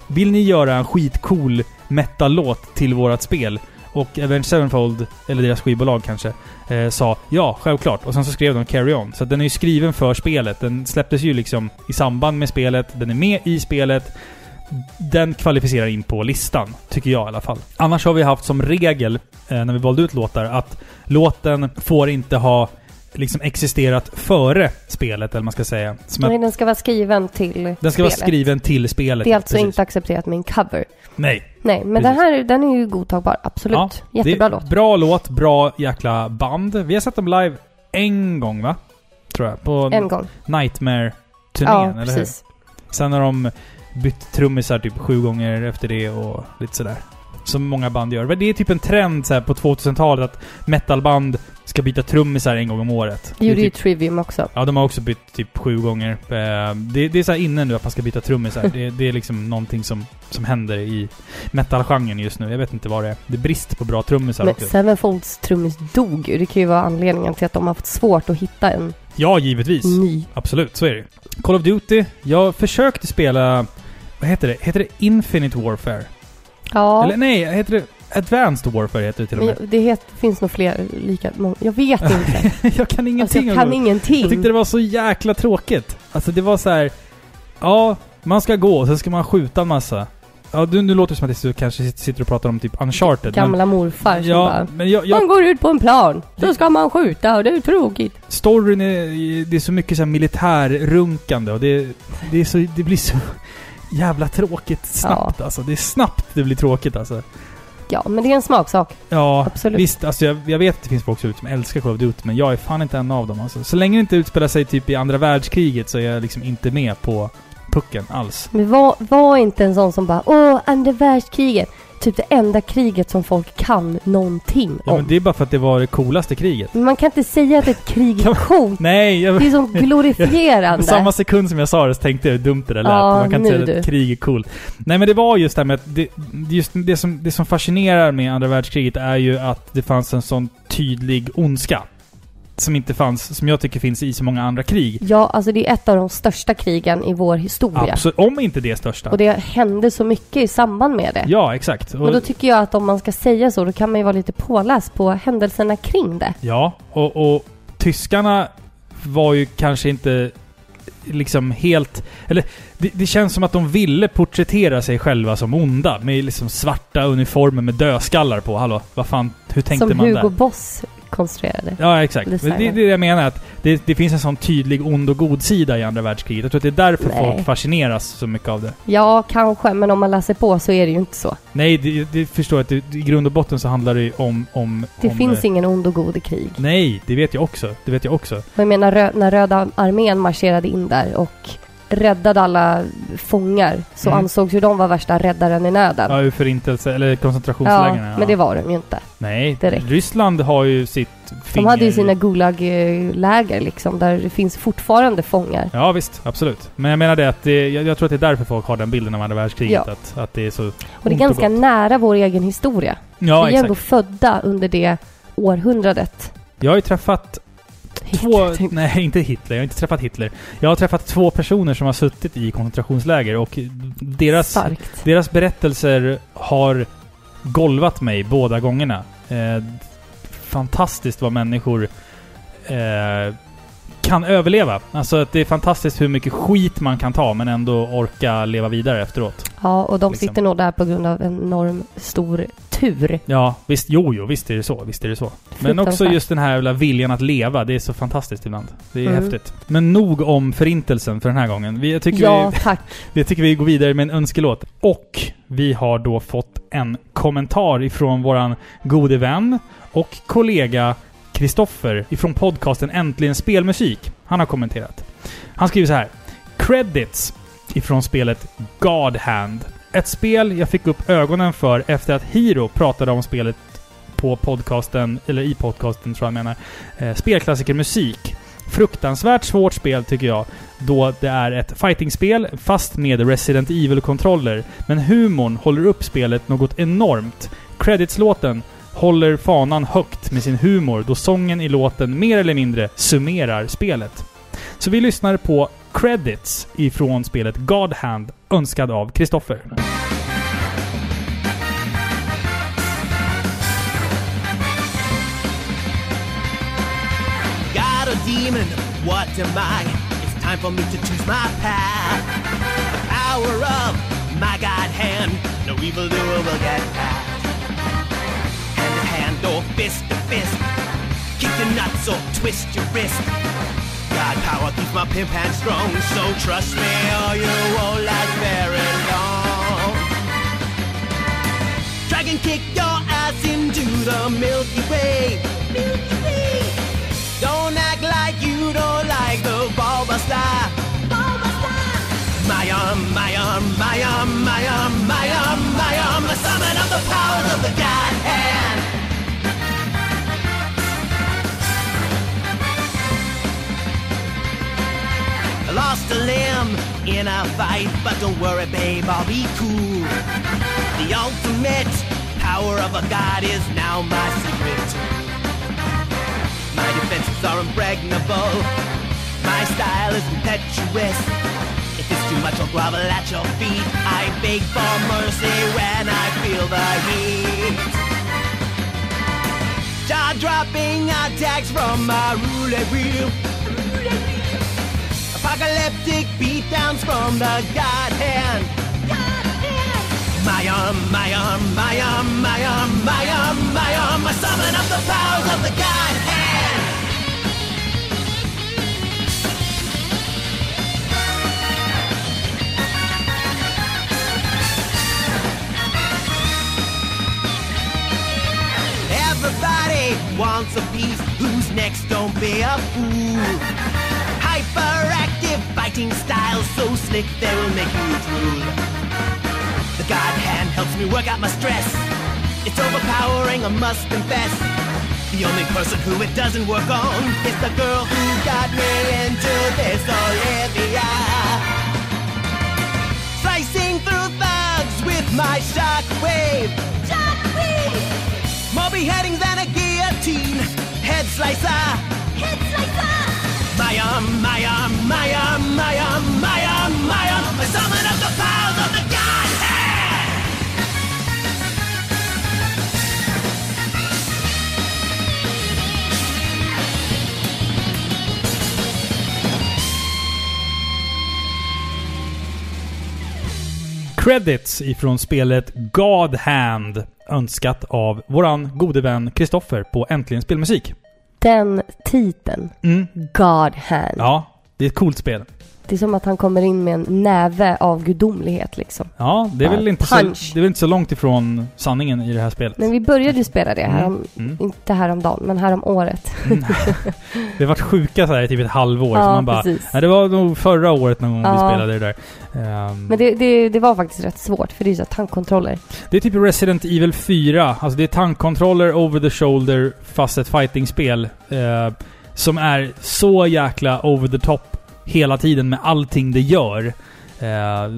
Vill ni göra en skitcool metal-låt till vårat spel? Och Avenged Sevenfold, eller deras skivbolag kanske, eh, sa ja, självklart. Och sen så skrev de Carry On. Så att den är ju skriven för spelet. Den släpptes ju liksom i samband med spelet. Den är med i spelet. Den kvalificerar in på listan, tycker jag i alla fall. Annars har vi haft som regel, eh, när vi valde ut låtar, att låten får inte ha liksom existerat före spelet, eller man ska säga. Som att Nej, den ska vara skriven till den ska vara spelet. skriven till spelet. Det är alltså precis. inte accepterat med en cover. Nej. Nej, men den här den är ju godtagbar. Absolut. Jättebra det är låt. Bra låt, bra jäkla band. Vi har sett dem live en gång, va? Tror jag. På En gång. Nightmare-turnén, Ja, eller precis. hur? Sen har de bytt trummisar typ sju gånger efter det och lite sådär. Som många band gör. Det är typ en trend så på 2000-talet att metalband ska byta trummisar en gång om året. Det gjorde det är ju typ, Trivium också. Ja, de har också bytt typ sju gånger. Eh, Det, det är så här inne nu att man ska byta trummisar. det, det är liksom någonting som, som händer i metalgenren just nu. Jag vet inte vad det är. Det är brist på bra trummisar Men också. Sevenfolds trummis dog ju. Det kan ju vara anledningen till att de har haft svårt att hitta en Ja, givetvis. ny. Absolut, så är det Call of Duty. Jag försökte spela... Vad heter det? Heter det Infinite Warfare? Ja, Eller nej, heter det Advanced Warfare heter det till och med. det het, finns nog fler lika många. Jag vet inte. jag kan alltså, ingenting jag om kan ingenting. Jag tyckte det var så jäkla tråkigt. Alltså det var så här. Ja, man ska gå, sen ska man skjuta en massa. Ja, du, nu låter det som att du kanske sitter- och pratar om typ Uncharted. Gamla morfar men, som ja, bara... men jag, jag, Man går ut på en plan, så ska man skjuta och det är tråkigt. storyn är... Det är så mycket så här militärrunkande och det, det, är så, det blir så jävla tråkigt snabbt alltså. Det är snabbt det blir tråkigt alltså. Ja, men det är en smaksak. Ja, Absolut. visst. Alltså jag, jag vet att det finns folk som älskar Call of Duty, men jag är fan inte en av dem alltså. Så länge det inte utspelar sig typ i andra världskriget så är jag liksom inte med på pucken alls. Men var, var inte en sån som bara Åh, andra världskriget. Typ det enda kriget som folk kan någonting Ja, om. men det är bara för att det var det coolaste kriget. Men man kan inte säga att ett krig är coolt. Nej, jag, Det är sånt glorifierande. samma sekund som jag sa det så tänkte jag hur dumt det där lät. Ja, man kan inte säga att du. krig är coolt. Nej men det var just det här med att det, just det som, det som fascinerar med andra världskriget är ju att det fanns en sån tydlig ondska. Som inte fanns, som jag tycker finns i så många andra krig. Ja, alltså det är ett av de största krigen i vår historia. Absolut, om inte det största. Och det hände så mycket i samband med det. Ja, exakt. Och då tycker jag att om man ska säga så, då kan man ju vara lite påläst på händelserna kring det. Ja, och, och tyskarna var ju kanske inte liksom helt... Eller det, det känns som att de ville porträttera sig själva som onda. Med liksom svarta uniformer med dödskallar på. Hallå, vad fan, hur tänkte som man Hugo där? Boss konstruerade. Ja, exakt. Men det, det är det jag menar. Att det, det finns en sån tydlig ond och god sida i andra världskriget. Jag tror att det är därför Nej. folk fascineras så mycket av det. Ja, kanske, men om man läser på så är det ju inte så. Nej, det, det förstår jag att i grund och botten så handlar det ju om... om Det om, finns eh, ingen ond och god i krig. Nej, det vet jag också. Det vet jag också. Och jag menar, rö- när Röda armén marscherade in där och räddade alla fångar så Mm. ansågs ju de vara värsta räddaren i nöden. Ja, ur förintelse, eller Ja, koncentrationslägren. men det var de ju inte. Nej, direkt. Ryssland har ju sitt De finger... hade ju sina Gulag-läger liksom, där det finns fortfarande fångar. Ja, visst. Absolut. Men jag menar det att det, jag, jag tror att det är därför folk har den bilden av andra världskriget. Ja. Att, att det är så... Och det är ganska gott. nära vår egen historia. Ja, Vi är ändå födda under det århundradet. Jag har ju träffat två... Typ. Nej, inte Hitler. Jag har inte träffat Hitler. Jag har träffat två personer som har suttit i koncentrationsläger och deras... Starkt. Deras berättelser har golvat mig båda gångerna. Eh, fantastiskt vad människor eh, kan överleva. Alltså att det är fantastiskt hur mycket skit man kan ta men ändå orka leva vidare efteråt. Ja, och de Liksom. sitter nog där på grund av en enorm stor tur. Ja, visst. Jo, jo, visst är det så. Visst är det så. Men också just den här jävla viljan att leva. Det är så fantastiskt ibland. Det är Mm. häftigt. Men nog om förintelsen för den här gången. Vi, jag tycker Ja, vi, tack. Jag tycker vi går vidare med en önskelåt. Och vi har då fått en kommentar ifrån våran gode vän och kollega Kristoffer ifrån podcasten Äntligen Spelmusik. Han har kommenterat. Han skriver så här. Credits. ifrån spelet God Hand. Ett spel jag fick upp ögonen för efter att Hiro pratade om spelet på podcasten, eller i podcasten tror jag menar, eh, spelklassiker musik. Fruktansvärt svårt spel tycker jag, då det är ett fightingspel fast med Resident Evil-kontroller. Men humorn håller upp spelet något enormt. Credits-låten håller fanan högt med sin humor då sången i låten mer eller mindre summerar spelet. Så vi lyssnar på Credits ifrån spelet God Hand, önskad av Kristoffer. Got a demon, what am I? It's time for me to choose my path. The power of my God hand, no evildoer will get past. Hand to hand or fist to fist, kick the nuts or twist your wrist. God power keeps my pimp hand strong, so trust me or you won't last very long. Dragon kick your ass into the Milky Way. Milky Way. Don't act like you don't like the. Bulbasaur. My arm, my arm, my arm, my arm, my arm, my arm. The summon of the powers of the God lost a limb in a fight, but don't worry, babe, I'll be cool. The ultimate power of a god is now my secret. My defenses are impregnable. My style is impetuous. If it's too much, I'll grovel at your feet. I beg for mercy when I feel the heat. Jaw dropping attacks from my roulette wheel. Apocalyptic beatdowns from the God hand. My arm, my arm, my arm, my arm, my arm, my arm, I summon up the powers of the God hand. Everybody wants a piece. Who's next? Don't be a fool. Hyperactive fighting style, so slick they will make you drool. The God hand helps me work out my stress. It's overpowering, I must confess. The only person who it doesn't work on is the girl who got me into this Olivia. Slicing through thugs with my shockwave. Shockwave! More beheading than a guillotine. Head slicer. Head slicer. Maya, Maya, Maya, Maya, Maya, Maya. I summon up the powers of the Godhead! Credits ifrån spelet God Hand, önskat av våran gode vän Kristoffer på Äntligen Spelmusik. Den titeln, Mm. God Hand. Ja, det är ett coolt spel. Det är som att han kommer in med en näve av gudomlighet liksom. Ja, det är, väl inte så, det är väl inte så långt ifrån sanningen i det här spelet. Men vi började ju spela det här om, Mm. inte häromdagen, men härom året. Mm. det har varit sjuka så här i typ ett halvår. så Ja, man bara, precis. ja, det var nog förra året någon gång vi Ja. spelade det där. Ehm, Men det, det, det var faktiskt rätt svårt, för det är ju så tankkontroller. Det är typ Resident Evil 4. Alltså det är tankkontroller over the shoulder fast ett fightingspel. Eh, som är så jäkla over the top hela tiden med allting det gör. Eh,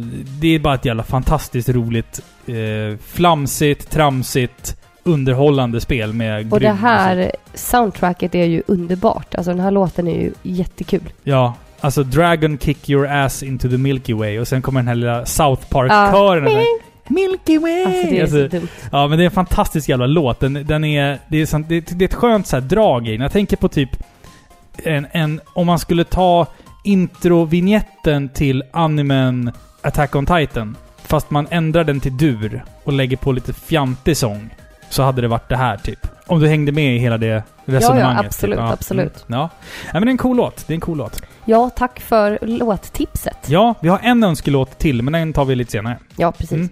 det är bara ett jävla fantastiskt roligt, eh, flamsigt, tramsigt, underhållande spel med Och det grym musik. här soundtracket är ju underbart. Alltså den här låten är ju jättekul. Ja. Alltså Dragon kick your ass into the Milky Way och sen kommer den här lilla South Park-kören. Ja. Milky Way! Alltså det är Alltså, så dumt. Ja, men det är en fantastisk jävla låt. Den, den är... Det är, sånt, det, det är ett skönt så här drag i den. Jag tänker på typ... En, en, om man skulle ta introvinjetten till animen Attack on Titan. Fast man ändrar den till dur och lägger på lite fjantig sång. Så hade det varit det här typ. Om du hängde med i hela det resonemanget. absolut, typ. absolut. Mm, ja. ja, men det är en cool låt. Det är en cool låt. Ja, tack för låttipset. Ja, vi har en önskelåt till, men den tar vi lite senare. Ja, precis. Mm.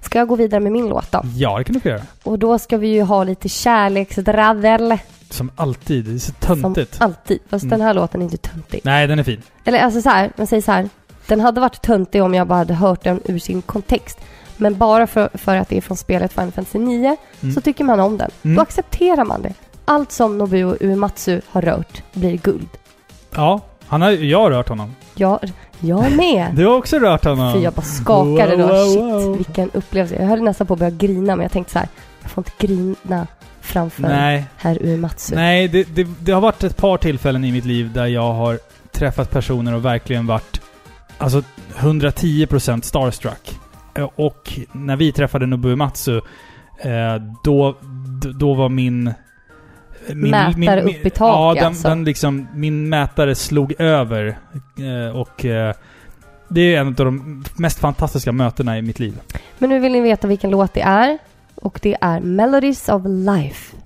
Ska jag gå vidare med min låt då? Ja, det kan du få göra. Och då ska vi ju ha lite kärleksdravel. Som alltid. Det är så Som töntigt. alltid. Fast Mm. den här låten är inte töntig. Nej, den är fin. Eller alltså så här, man säger så här. Den hade varit töntig om jag bara hade hört den ur sin kontext. Men bara för, för att det är från spelet Final Fantasy 9 Mm. så tycker man om den. Mm. Då accepterar man det. Allt som Nobuo Uematsu har rört blir guld. Ja, han har, jag har rört honom. Jag, jag med. Du har också rört honom. För jag bara skakade då. Wow, wow, Shit, wow. vilken upplevelse. Jag höll nästan på att börja grina, men jag tänkte så här. Jag får inte grina framför Nej, herr Uematsu. nej det, det, det har varit ett par tillfällen i mitt liv där jag har träffat personer och verkligen varit alltså 110% starstruck. Eh, Och när vi träffade Nobuo Matsu, eh, då, då var min... min Mätare upp i tak, Ja, den, alltså. den liksom, min mätare slog över. Eh, och eh, det är en av de mest fantastiska mötena i mitt liv. Men nu vill ni veta vilken låt det är. Och det är Melodies of Life.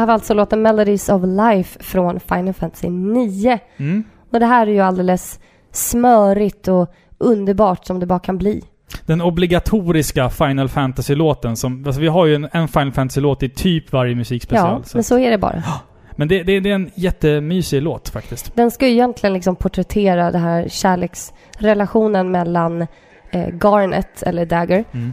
Det här var alltså låten Melodies of Life från Final Fantasy 9. Mm. Och det här är ju alldeles smörigt och underbart som det bara kan bli. Den obligatoriska Final Fantasy-låten som... Alltså vi har ju en, en Final Fantasy-låt i typ varje musikspecial. Ja, så. men så är det bara. Men det, det, det är en jättemysig låt faktiskt. Den ska ju egentligen liksom porträttera den här kärleksrelationen mellan eh, Garnet, eller Dagger, Mm.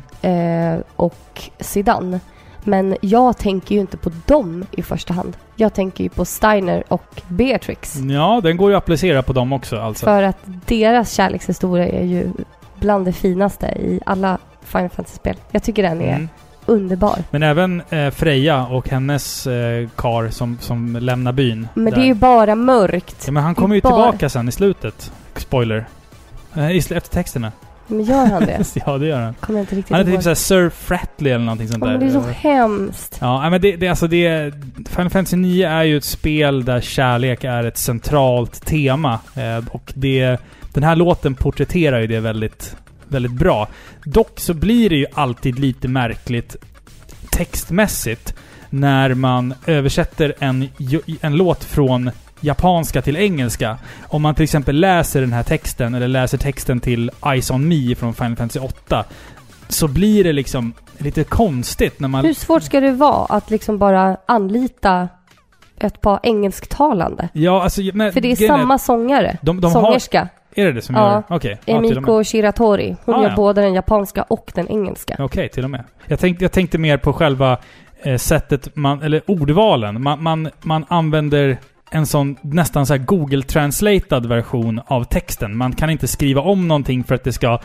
eh, och Zidane. Men jag tänker ju inte på dem i första hand. Jag tänker ju på Steiner och Beatrix. Ja, den går ju att applicera på dem också alltså. För att deras kärlekshistoria är ju bland det finaste i alla Final Fantasy-spel. Jag tycker den är Mm. underbar. Men även eh, Freja och hennes eh, kar som, som lämnar byn. Men där. det är ju bara mörkt. Ja, men han kommer ju bara- tillbaka sen i slutet. Spoiler. Eh, i efter texterna. Men gör han det? ja, det gör han. Kommer jag inte riktigt Han är typ såhär Sir Fratley eller någonting sånt Ja, där. men det är så hemskt. Ja, men det, det, alltså det... Final Fantasy 9 är ju ett spel där kärlek är ett centralt tema. Eh, och det... Den här låten porträtterar ju det väldigt, väldigt bra. Dock så blir det ju alltid lite märkligt textmässigt när man översätter en, en låt från japanska till engelska. Om man till exempel läser den här texten, eller läser texten till Eyes on Me från Final Fantasy 8, så blir det liksom lite konstigt när man... Hur svårt ska det vara att liksom bara anlita ett par engelsktalande? Ja, alltså... Men, För det är samma sångare. De, de har, Sångerska. är det det som Ja. gör? Okej. ja, med. Emiko Shiratori. Hon Ah, gör ja. både den japanska och den engelska. Okej, till och med. Jag tänkte, jag tänkte mer på själva eh, sättet man... Eller ordvalen. Man, man, man använder en sån nästan så Google-translated version av texten. Man kan inte skriva om någonting för att det ska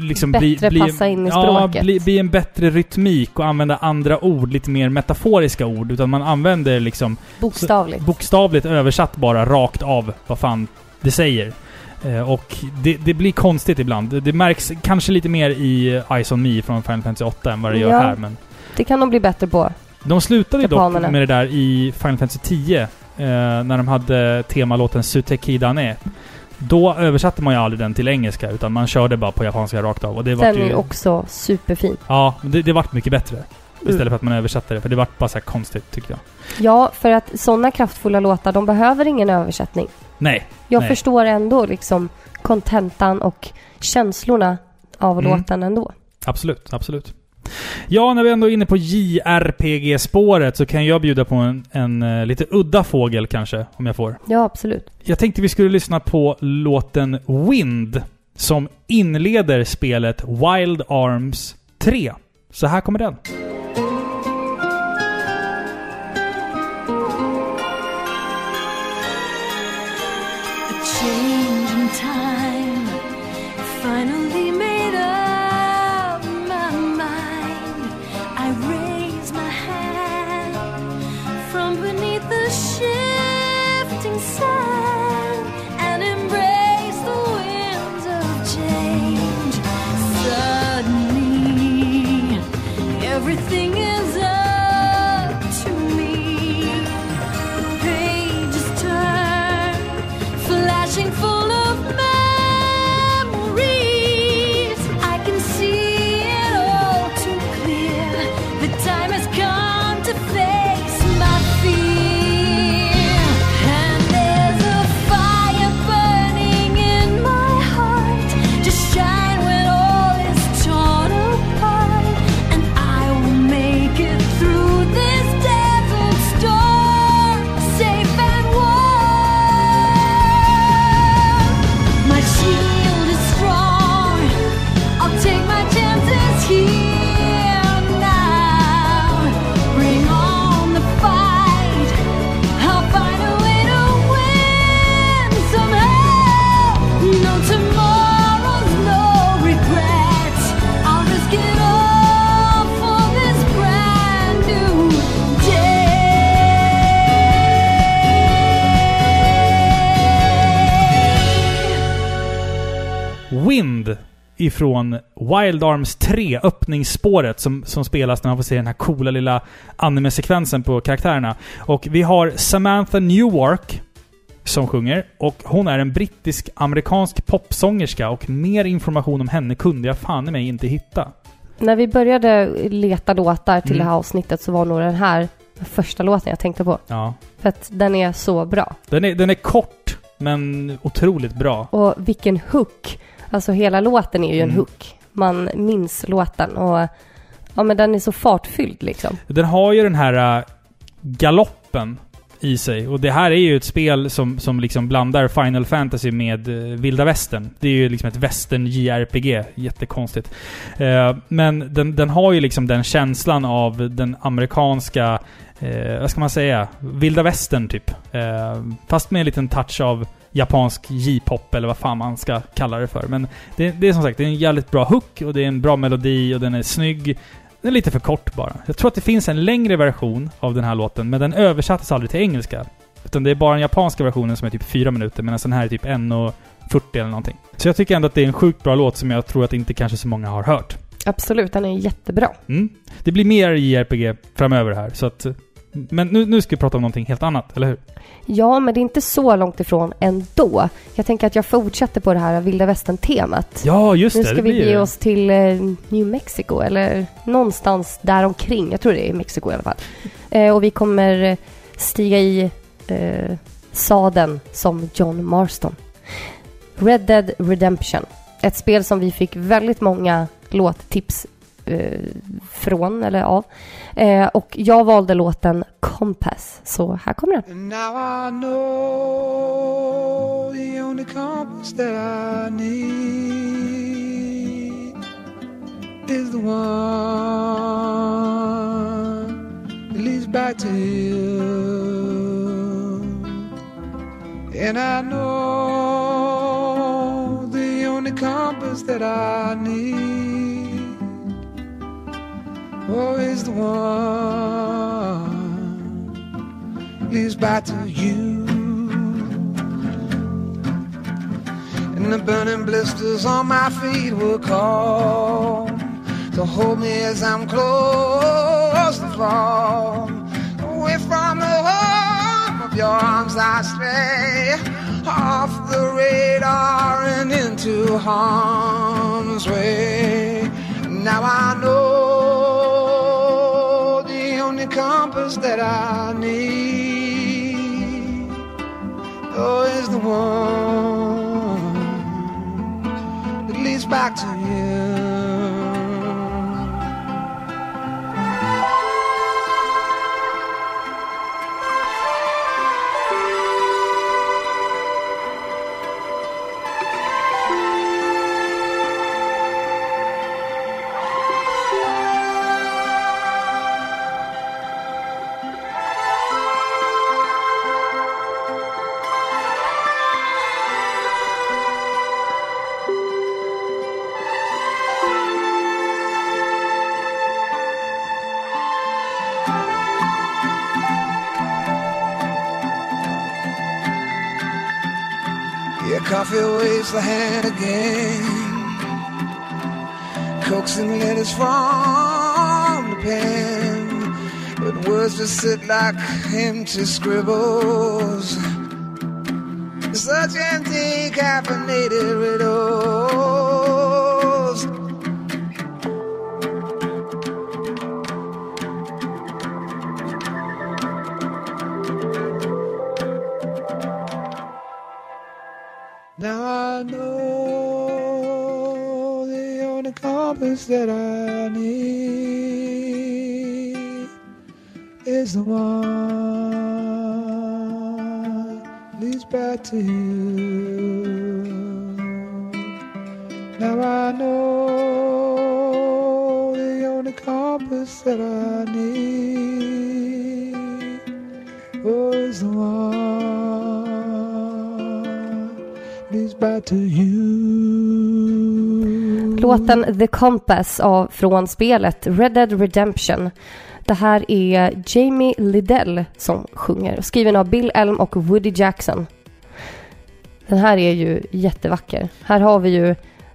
liksom bli... Bli passa in i Ja, bli, bli en bättre rytmik och använda andra ord, lite mer metaforiska ord. Utan man använder liksom Bokstavligt. bokstavligt översatt bara rakt av vad fan det säger. Eh, och det, det blir konstigt ibland. Det, märks kanske lite mer i Eyes on Me från Final Fantasy 8 än vad det gör Ja. här. Men Det kan de bli bättre på. de slutade ju dock med det där i Final Fantasy 10. Eh, när de hade temalåten Suteki Dane. Då översatte man ju aldrig den till engelska utan man körde bara på japanska rakt av. Och det Den är ju... ju också superfin. Ja, det, det vart mycket bättre. Istället Mm. för att man översatte det. För det vart bara så konstigt tyckte jag. Ja, för att sådana kraftfulla låtar, de behöver ingen översättning. Nej. Jag Nej. förstår ändå liksom kontentan och känslorna av Mm. låten ändå. Absolut, absolut. Ja, när vi ändå är inne på JRPG-spåret så kan jag bjuda på en, en eh, lite udda fågel kanske, om jag får. Ja, absolut. Jag tänkte vi skulle lyssna på låten Wind som inleder spelet Wild Arms 3. Så här kommer den. Ifrån Wild Arms 3, öppningsspåret som, som spelas när man får se den här coola lilla anime-sekvensen på karaktärerna. Och vi har Samantha Newark som sjunger och hon är en brittisk-amerikansk popsångerska och mer information om henne kunde jag fan i mig inte hitta. När vi började leta låtar till Mm. det här avsnittet så var nog den här första låten jag tänkte på. Ja. För att den är så bra. Den är, den är kort, men otroligt bra. Och vilken hook! Alltså hela låten är ju en Mm. hook. Man minns låten och ja men den är så fartfylld liksom. Den har ju den här äh, galoppen i sig. Och det här är ju ett spel som, som liksom blandar Final Fantasy med uh, vilda västern. Det är ju liksom ett västern JRPG. Jättekonstigt. Eh, men den, den har ju liksom den känslan av den amerikanska, eh, vad ska man säga, vilda västern typ. Eh, fast med en liten touch av japansk J-pop eller vad fan man ska kalla det för. Men det, det är som sagt det är en jävligt bra hook och det är en bra melodi och den är snygg. Den är lite för kort bara. Jag tror att det finns en längre version av den här låten, men den översattes aldrig till engelska. Utan det är bara den japanska versionen som är typ fyra minuter, medan den här är typ 1.40 eller någonting. Så jag tycker ändå att det är en sjukt bra låt som jag tror att inte kanske så många har hört. Absolut, den är jättebra. Mm. Det blir mer JRPG framöver här, så att... Men nu, nu ska vi prata om någonting helt annat, eller hur? Ja, men det är inte så långt ifrån ändå. Jag tänker att jag fortsätter på det här vilda västern-temat. Ja, just Nu det. ska det vi blir det. oss till eh, New Mexico eller någonstans där omkring. Jag tror det är Mexiko i alla fall. Eh, och vi kommer eh, stiga i eh, sadeln som John Marston. Red Dead Redemption. Ett spel som vi fick väldigt många låttips från eller av. Eh, och jag valde låten Compass. Så här kommer den. Now I know the only compass that I need is the one that leads back to you. And I know the only compass that I need is the one leads back to you. And the burning blisters on my feet will call to hold me as I'm close to fall. Away from the home of your arms I stray, off the radar and into harm's way. Now I know compass that I need oh, is the one that leads back to you. Coffee waves the hand again. Coaxing letters from the pen. But words just sit like empty scribbles. Such empty caffeinated riddles. Låten The Compass av, från spelet Red Dead Redemption. Det här är Jamie Liddell som sjunger, skriven av Bill Elm och Woody Jackson. Den här är ju jättevacker. Här har vi ju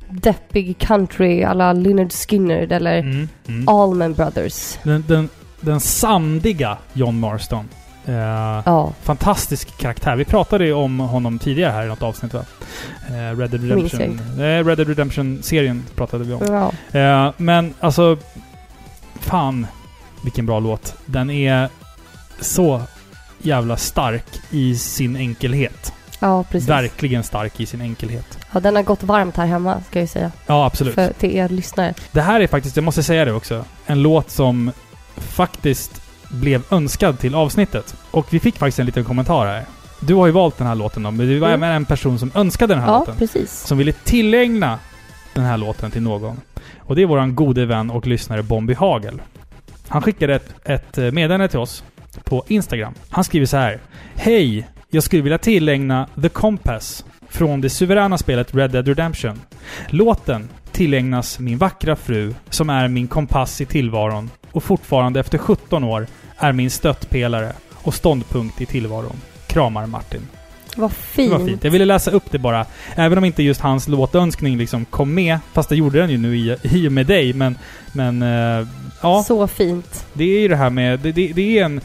deppig country alla Lynyrd Skynyrd eller Mm, mm. Allman Brothers. Den, den, den sandiga John Marston. Eh, Ja, fantastisk karaktär. Vi pratade ju om honom tidigare här i något avsnitt va? Eh, Red Dead Redemption. Eh, Red Dead Redemption-serien pratade vi om. ja. Men alltså... Fan, vilken bra låt. Den är så jävla stark i sin enkelhet. ja precis. Verkligen stark i sin enkelhet. Ja, den har gått varmt här hemma ska jag säga. Ja, absolut. För, till er lyssnare. Det här är faktiskt, jag måste säga det också, en låt som faktiskt blev önskad till avsnittet. Och vi fick faktiskt en liten kommentar här. Du har ju valt den här låten då, men det var Mm. även en person som önskade den här Ja, låten. precis. Som ville tillägna den här låten till någon. Och det är våran gode vän och lyssnare Bombi Hagel. Han skickade ett, ett eh, meddelande till oss på Instagram. Han skriver så här. Hej! Jag skulle vilja tillägna The Compass från det suveräna spelet Red Dead Redemption. Låten tillägnas min vackra fru som är min kompass i tillvaron och fortfarande efter 17 år är min stöttpelare och ståndpunkt i tillvaron. Kramar Martin. Vad Det fint. var fint. Jag ville läsa upp det bara. Även om inte just hans låtönskning liksom kom med. Fast det gjorde den ju nu i, i och med dig. Men, men eh, ja, Så fint. det är ju det här med... Det, det, det är en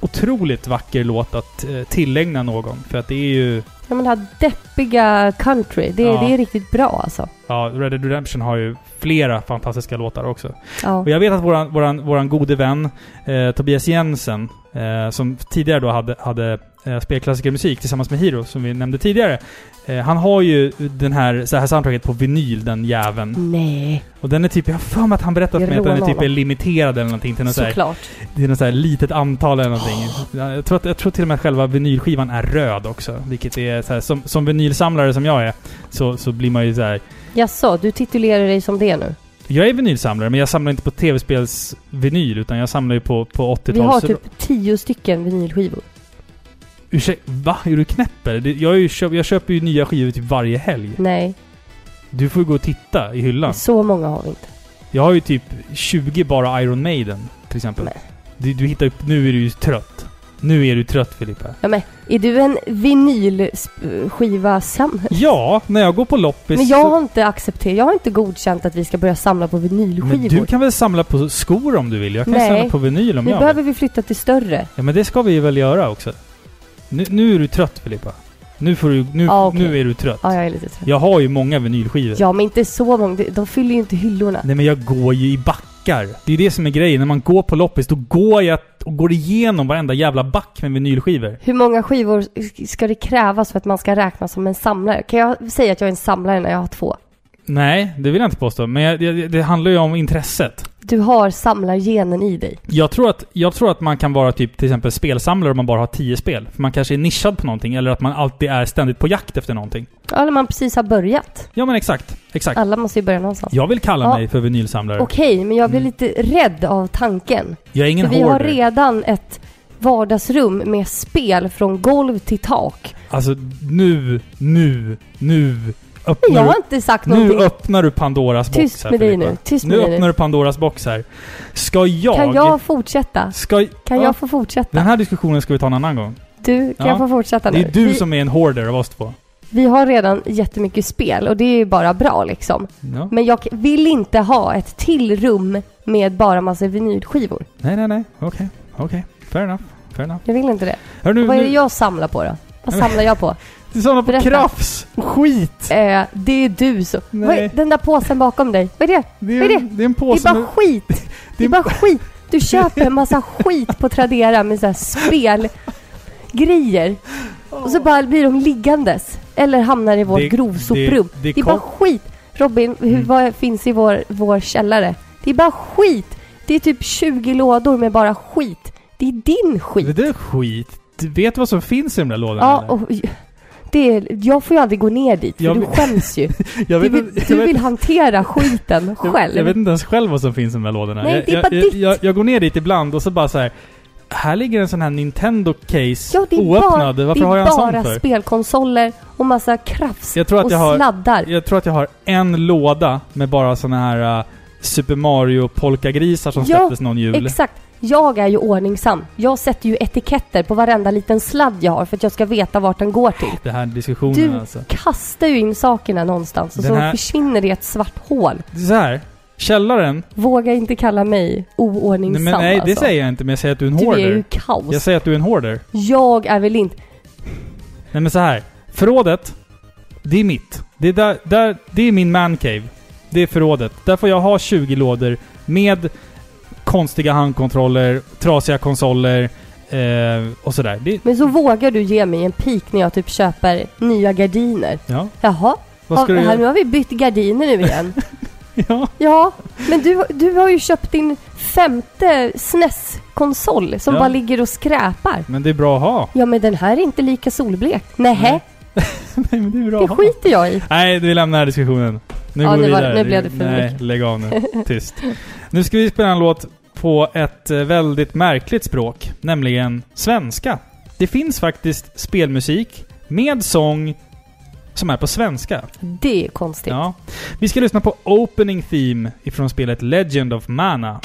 otroligt vacker låt att eh, tillägna någon. För att det är ju... Ja men det här deppiga country, det, Ja. det är riktigt bra alltså. Ja, Red Dead Redemption har ju flera fantastiska låtar också. Ja. Och jag vet att våran, våran, våran gode vän eh, Tobias Jensen, eh, som tidigare då hade, hade eh, spelklassikermusik tillsammans med Hiro, som vi nämnde tidigare. Eh, han har ju den här, så här soundtracket på vinyl, den jäveln. Nej, Och den är typ, jag har för mig att han berättat för mig att den är typ är limiterad eller någonting till något så här, till något så här litet antal eller någonting. Jag, tror att, jag tror till och med att själva vinylskivan är röd också. Vilket är så här, som, som vinylsamlare som jag är, så, så blir man ju så här. Jaså, du titulerar dig som det nu? Jag är vinylsamlare, men jag samlar inte på tv-spelsvinyl, utan jag samlar ju på, på 80-tals... Vi har typ tio stycken vinylskivor. Ursäkta, va? Är du knäpp eller? Jag, ju köp, jag köper ju nya skivor typ varje helg. Nej, Du får ju gå och titta i hyllan. så många har vi inte. Jag har ju typ 20 bara Iron Maiden, till exempel. Nej. Du, du hittar upp... Nu är du ju trött. Nu är du trött Filippa. Ja men, är du en vinylskiva sam... Ja, när jag går på loppis... Men jag har inte accepterat, jag har inte godkänt att vi ska börja samla på Men vinylskivor. du kan väl samla på skor om du vill? Jag kan Nej. samla på vinyl om nu jag behöver vill. vi flytta till större. Ja, men det ska vi väl göra också. Nu, nu är du trött Filippa. Nu får du... Nu, Ja, okej. nu är du trött. Ja, jag är lite trött. Jag har ju många vinylskivor. Ja, men inte så många. De- De fyller ju inte hyllorna. Nej men jag går ju i backar. Det är det som är grejen. När man går på loppis, då går jag och går igenom varenda jävla back med vinylskivor. Hur många skivor ska det krävas för att man ska räknas som en samlare? Kan jag säga att jag är en samlare när jag har två? Nej, det vill jag inte påstå. Men jag, jag, det handlar ju om intresset. Du har samlargenen i dig. Jag tror, att, jag tror att man kan vara typ till exempel spelsamlare om man bara har tio spel. För man kanske är nischad på någonting, eller att man alltid är ständigt på jakt efter någonting. Eller man precis har börjat. Ja men exakt. Exakt. Alla måste ju börja någonstans. Jag vill kalla Ja. mig för vinylsamlare. Okej, men jag blir Mm. lite rädd av tanken. Jag är ingen För vi har hoarder. redan ett vardagsrum med spel från golv till tak. Alltså nu, nu, nu öppnar jag har inte sagt Nu någonting. öppnar du Pandoras box Tyst här med dig Filippa. nu. Tyst Nu med dig öppnar nu. du Pandoras box här. Ska jag... Kan jag fortsätta? Ska... Kan Ja, jag få fortsätta? Den här diskussionen ska vi ta en annan gång. Du, kan Ja. jag få fortsätta Det nu? är du vi, som är en hoarder av oss två. vi har redan jättemycket spel och det är ju bara bra liksom. Ja. Men jag vill inte ha ett till rum med bara massa vinylskivor. Nej, nej, nej. Okej. Okej. Fair enough. Fair enough. Jag vill inte det. Hör nu, Vad är det nu, jag samlar på då? Vad samlar jag på? Du samlar på Berätta. krafs och skit! Eh, det är du som... Nej. Vad är den där påsen bakom dig? Vad är det? Det är, Vad är en- det är en Det är påse bara med... skit! Det det är bara skit! Du köper en massa skit på Tradera med så här spelgrejer. Och så bara blir de liggandes. Eller hamnar i vårt Det- grovsoprum. det- Det, det är bara skit! Robin, hur, Mm. vad finns i vår, vår källare? Det är bara skit! Det är typ 20 lådor med bara skit. Det är din skit. Det där är skit. Du vet vad som finns i de där lådorna? Ja, eller? och det är, jag får ju aldrig gå ner dit, för Jag du vet- skäms ju. jag, Du vet, vill, inte- jag, du vet, vill hantera skiten jag, själv. jag vet inte ens själv vad som finns i de där lådorna. Nej, jag, det är bara jag, ditt. jag, jag går ner dit ibland och så bara så här. Här ligger en sån här Nintendo-case Ja, det är oöppnad. bara, Varför det är har jag en sån bara för? spelkonsoler och massa krafs Jag tror att och jag har... sladdar. Jag tror att jag har en låda med bara såna här uh, Super Mario polkagrisar som Ja, släpptes någon jul. Exakt. Jag är ju ordningsam. Jag sätter ju etiketter på varenda liten sladd jag har för att jag ska veta vart den går till. Det här diskussionen Du alltså. kastar ju in sakerna någonstans och Den så här- försvinner det i ett svart hål. Det är så här. Källaren. Våga inte kalla mig oordningsam Nej, men, nej det alltså. säger jag inte, men jag säger att du är en Du är ju hoarder. kaos. Jag säger att du är en hoarder. Jag är väl inte... Nej men så här. Förrådet, det är mitt. Det är, där, där, det är min mancave. Det är förrådet. Där får jag ha 20 lådor med konstiga handkontroller, trasiga konsoler eh, och sådär. Det, Men så vågar du ge mig en pik när jag typ köper nya gardiner. ja, Jaha, vad ska ja, du här, nu har vi bytt gardiner nu igen. Ja, ja, men du, du har ju köpt din femte SNES-konsol som Ja. bara ligger och skräpar. men det är bra att ha. Ja, men den här är inte lika solblek. Nähä, Nej, men det är bra det skiter jag i. Nej, vi lämnar den här diskussionen. Nu Ja, går vi nu var- vidare. nu blev det för Nej, mycket. lägg av nu. Tyst. Nu ska vi spela en låt på ett eh, väldigt märkligt språk, nämligen svenska. Det finns faktiskt spelmusik med sång som är på svenska. Det är konstigt. Ja. Vi ska lyssna på Opening Theme ifrån spelet Legend of Mana.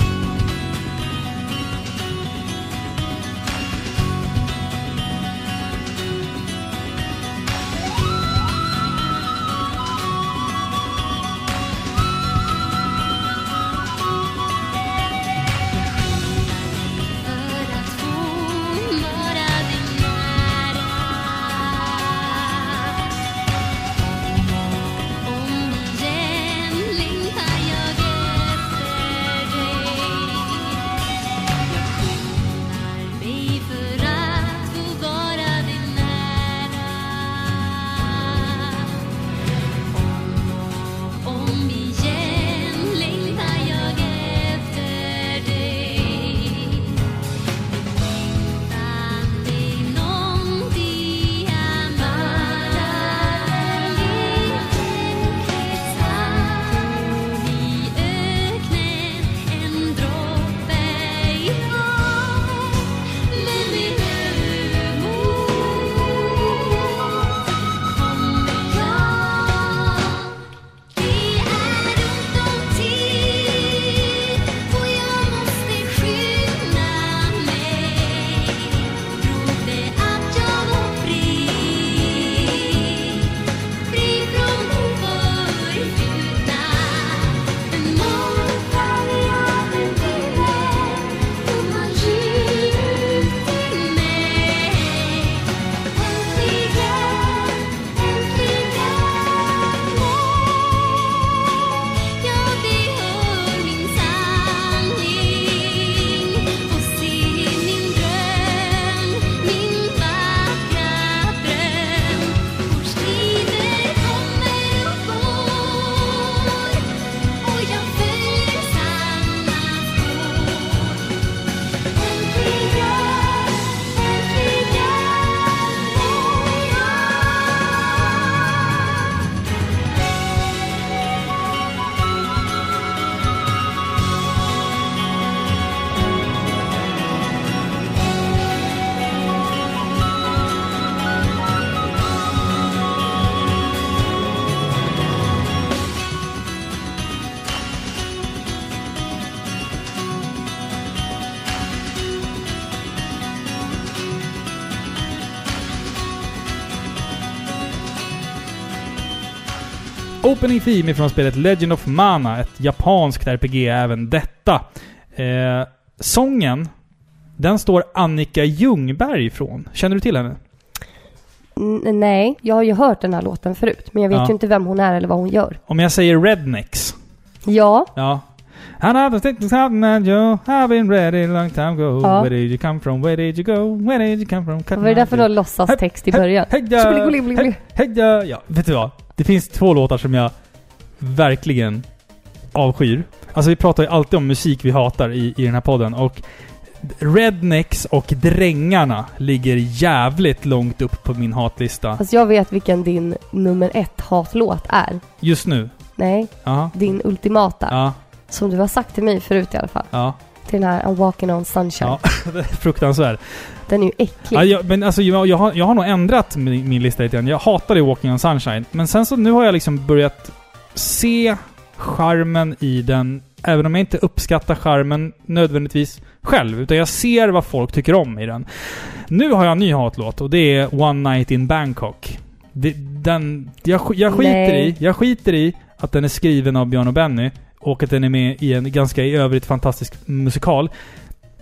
Opening Theme ifrån spelet Legend of Mana, ett japanskt RPG även detta. Eh, sången, den står Annika Ljungberg ifrån. Känner du till henne? N- nej, jag har ju hört den här låten förut, men jag vet Ja. ju inte vem hon är eller vad hon gör. Om jag säger Rednecks. Ja, Ja. Han hade tänkt att you have been ready long time ago. Ja. Where did you come from? Where did you go? Where did you come from? vad var det där för någon låtsastext i början? Heja! Spili-guli-guli. Heja! Ja, vet du vad? Det finns två låtar som jag verkligen avskyr. Alltså vi pratar ju alltid om musik vi hatar i, i den här podden och Rednecks och Drängarna ligger jävligt långt upp på min hatlista. Alltså jag vet vilken din nummer ett hatlåt är. Just nu. Nej, Ja. din ultimata. Ja. Som du har sagt till mig förut i alla fall. Ja. Till den här I'm walking on sunshine. Ja. Fruktansvärd. Den är ju äcklig. Ja, jag, men alltså jag, jag, har, jag har nog ändrat min, min lista lite grann. Jag hatade Walking on Sunshine. Men sen så nu har jag liksom börjat se charmen i den även om jag inte uppskattar charmen nödvändigtvis själv, utan jag ser vad folk tycker om i den. Nu har jag en ny hatlåt och det är One Night in Bangkok. Det, den, jag, jag, skiter Nej. i, jag skiter i att den är skriven av Björn och Benny och att den är med i en ganska i övrigt fantastisk musikal.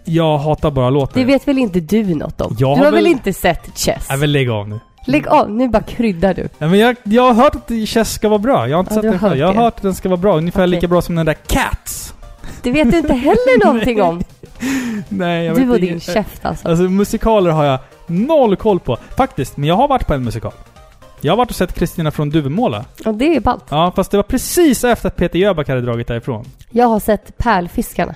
Jag hatar bara låten. Det vet väl inte du något om? Jag du har väl väl- inte sett Chess? Nej men lägg av nu. Lägg av, nu bara kryddar du. Ja, men jag, jag har hört att Chess ska vara bra. Jag har inte Ja, sett den själv. Jag har hört att den ska vara bra. Ungefär Okej. lika bra som den där Cats. Det vet du inte heller någonting om. Nej, jag Du vet och din käft alltså. Alltså musikaler har jag noll koll på. Faktiskt, men jag har varit på en musikal. Jag har varit och sett Kristina från Duvemåla. Och det är ballt. Ja, fast det var precis efter att Peter Jöback hade dragit därifrån. Jag har sett Pärlfiskarna.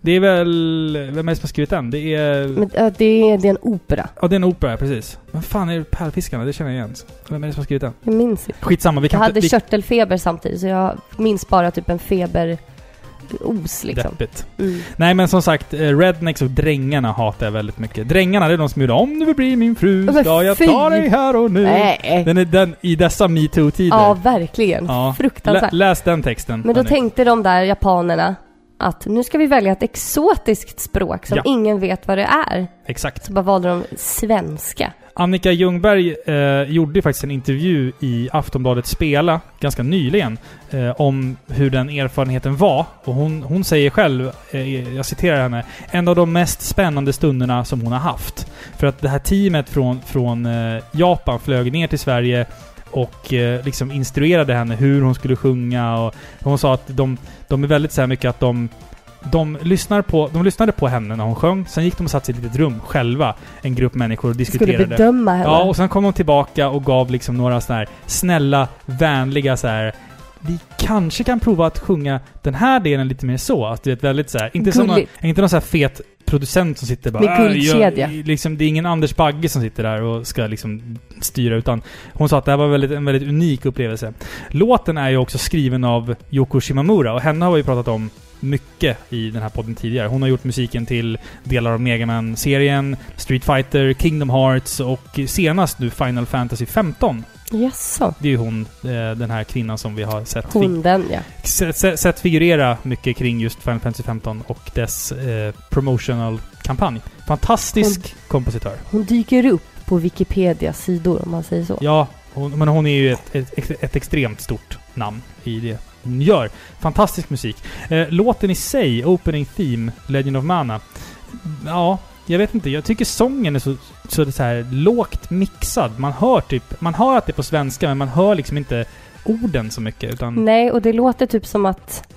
Det är väl... Vem är det som har skrivit den? Det är... Men, äh, det, är, det är en opera. Ja, det är en opera, precis. Men fan är det Pärlfiskarna? Det känner jag igen. Vem är det som har skrivit den? Jag minns inte. Skitsamma, vi Jag kan hade inte... Vi, körtelfeber samtidigt så jag minns bara typ en feberos liksom. Deppigt. Mm. Nej men som sagt, eh, Rednecks och Drängarna hatar jag väldigt mycket. Drängarna det är de som gjorde Om du vill bli min fru Men ska jag fy! ta dig här och nu. Nej. Den är den i dessa metoo-tider. Ja, verkligen. Ja. Fruktansvärt. Lä, läs den texten. Men då tänkte de där japanerna att nu ska vi välja ett exotiskt språk som Ja. ingen vet vad det är. Exakt. Så bara valde de svenska. Annika Ljungberg eh, gjorde faktiskt en intervju i Aftonbladet Spela ganska nyligen eh, om hur den erfarenheten var. Och hon, hon säger själv, eh, jag citerar henne, en av de mest spännande stunderna som hon har haft. För att det här teamet från, från eh, Japan flög ner till Sverige och eh, liksom instruerade henne hur hon skulle sjunga och hon sa att de, de är väldigt så här mycket att de de, lyssnar på, de lyssnade på henne när hon sjöng, sen gick de och satt sig i ett litet rum själva, en grupp människor och Skulle diskuterade. bedöma henne. Ja, och sen kom de tillbaka och gav liksom några sådana här snälla, vänliga så här. Vi kanske kan prova att sjunga den här delen lite mer så. Att det är ett väldigt så här, inte som någon, inte någon så här fet producent som sitter bara... Med "Äh, guldkedja." jag- liksom, det är ingen Anders Bagge som sitter där och ska liksom styra, utan hon sa att det här var väldigt, en väldigt unik upplevelse. Låten är ju också skriven av Yoko Shimamura och henne har vi pratat om mycket i den här podden tidigare. Hon har gjort musiken till delar av Mega man serien Street Fighter, Kingdom Hearts och senast nu Final Fantasy 15. Jaså? Det är ju hon, eh, den här kvinnan som vi har sett, Hon den ja. sett, figurera mycket kring just Final Fantasy 15 och dess eh, promotional kampanj. Fantastisk kompositör. Hon dyker upp på Wikipedias sidor om man säger så. Ja, hon, men hon är ju ett, ett, ett extremt stort namn i det hon gör. Fantastisk musik. Eh, låten i sig, Opening Theme, Legend of Mana. Ja, jag vet inte. Jag tycker sången är så, så, så här lågt mixad. Man hör typ... Man hör att det är på svenska, men man hör liksom inte orden så mycket. Utan, Nej, och det låter typ som att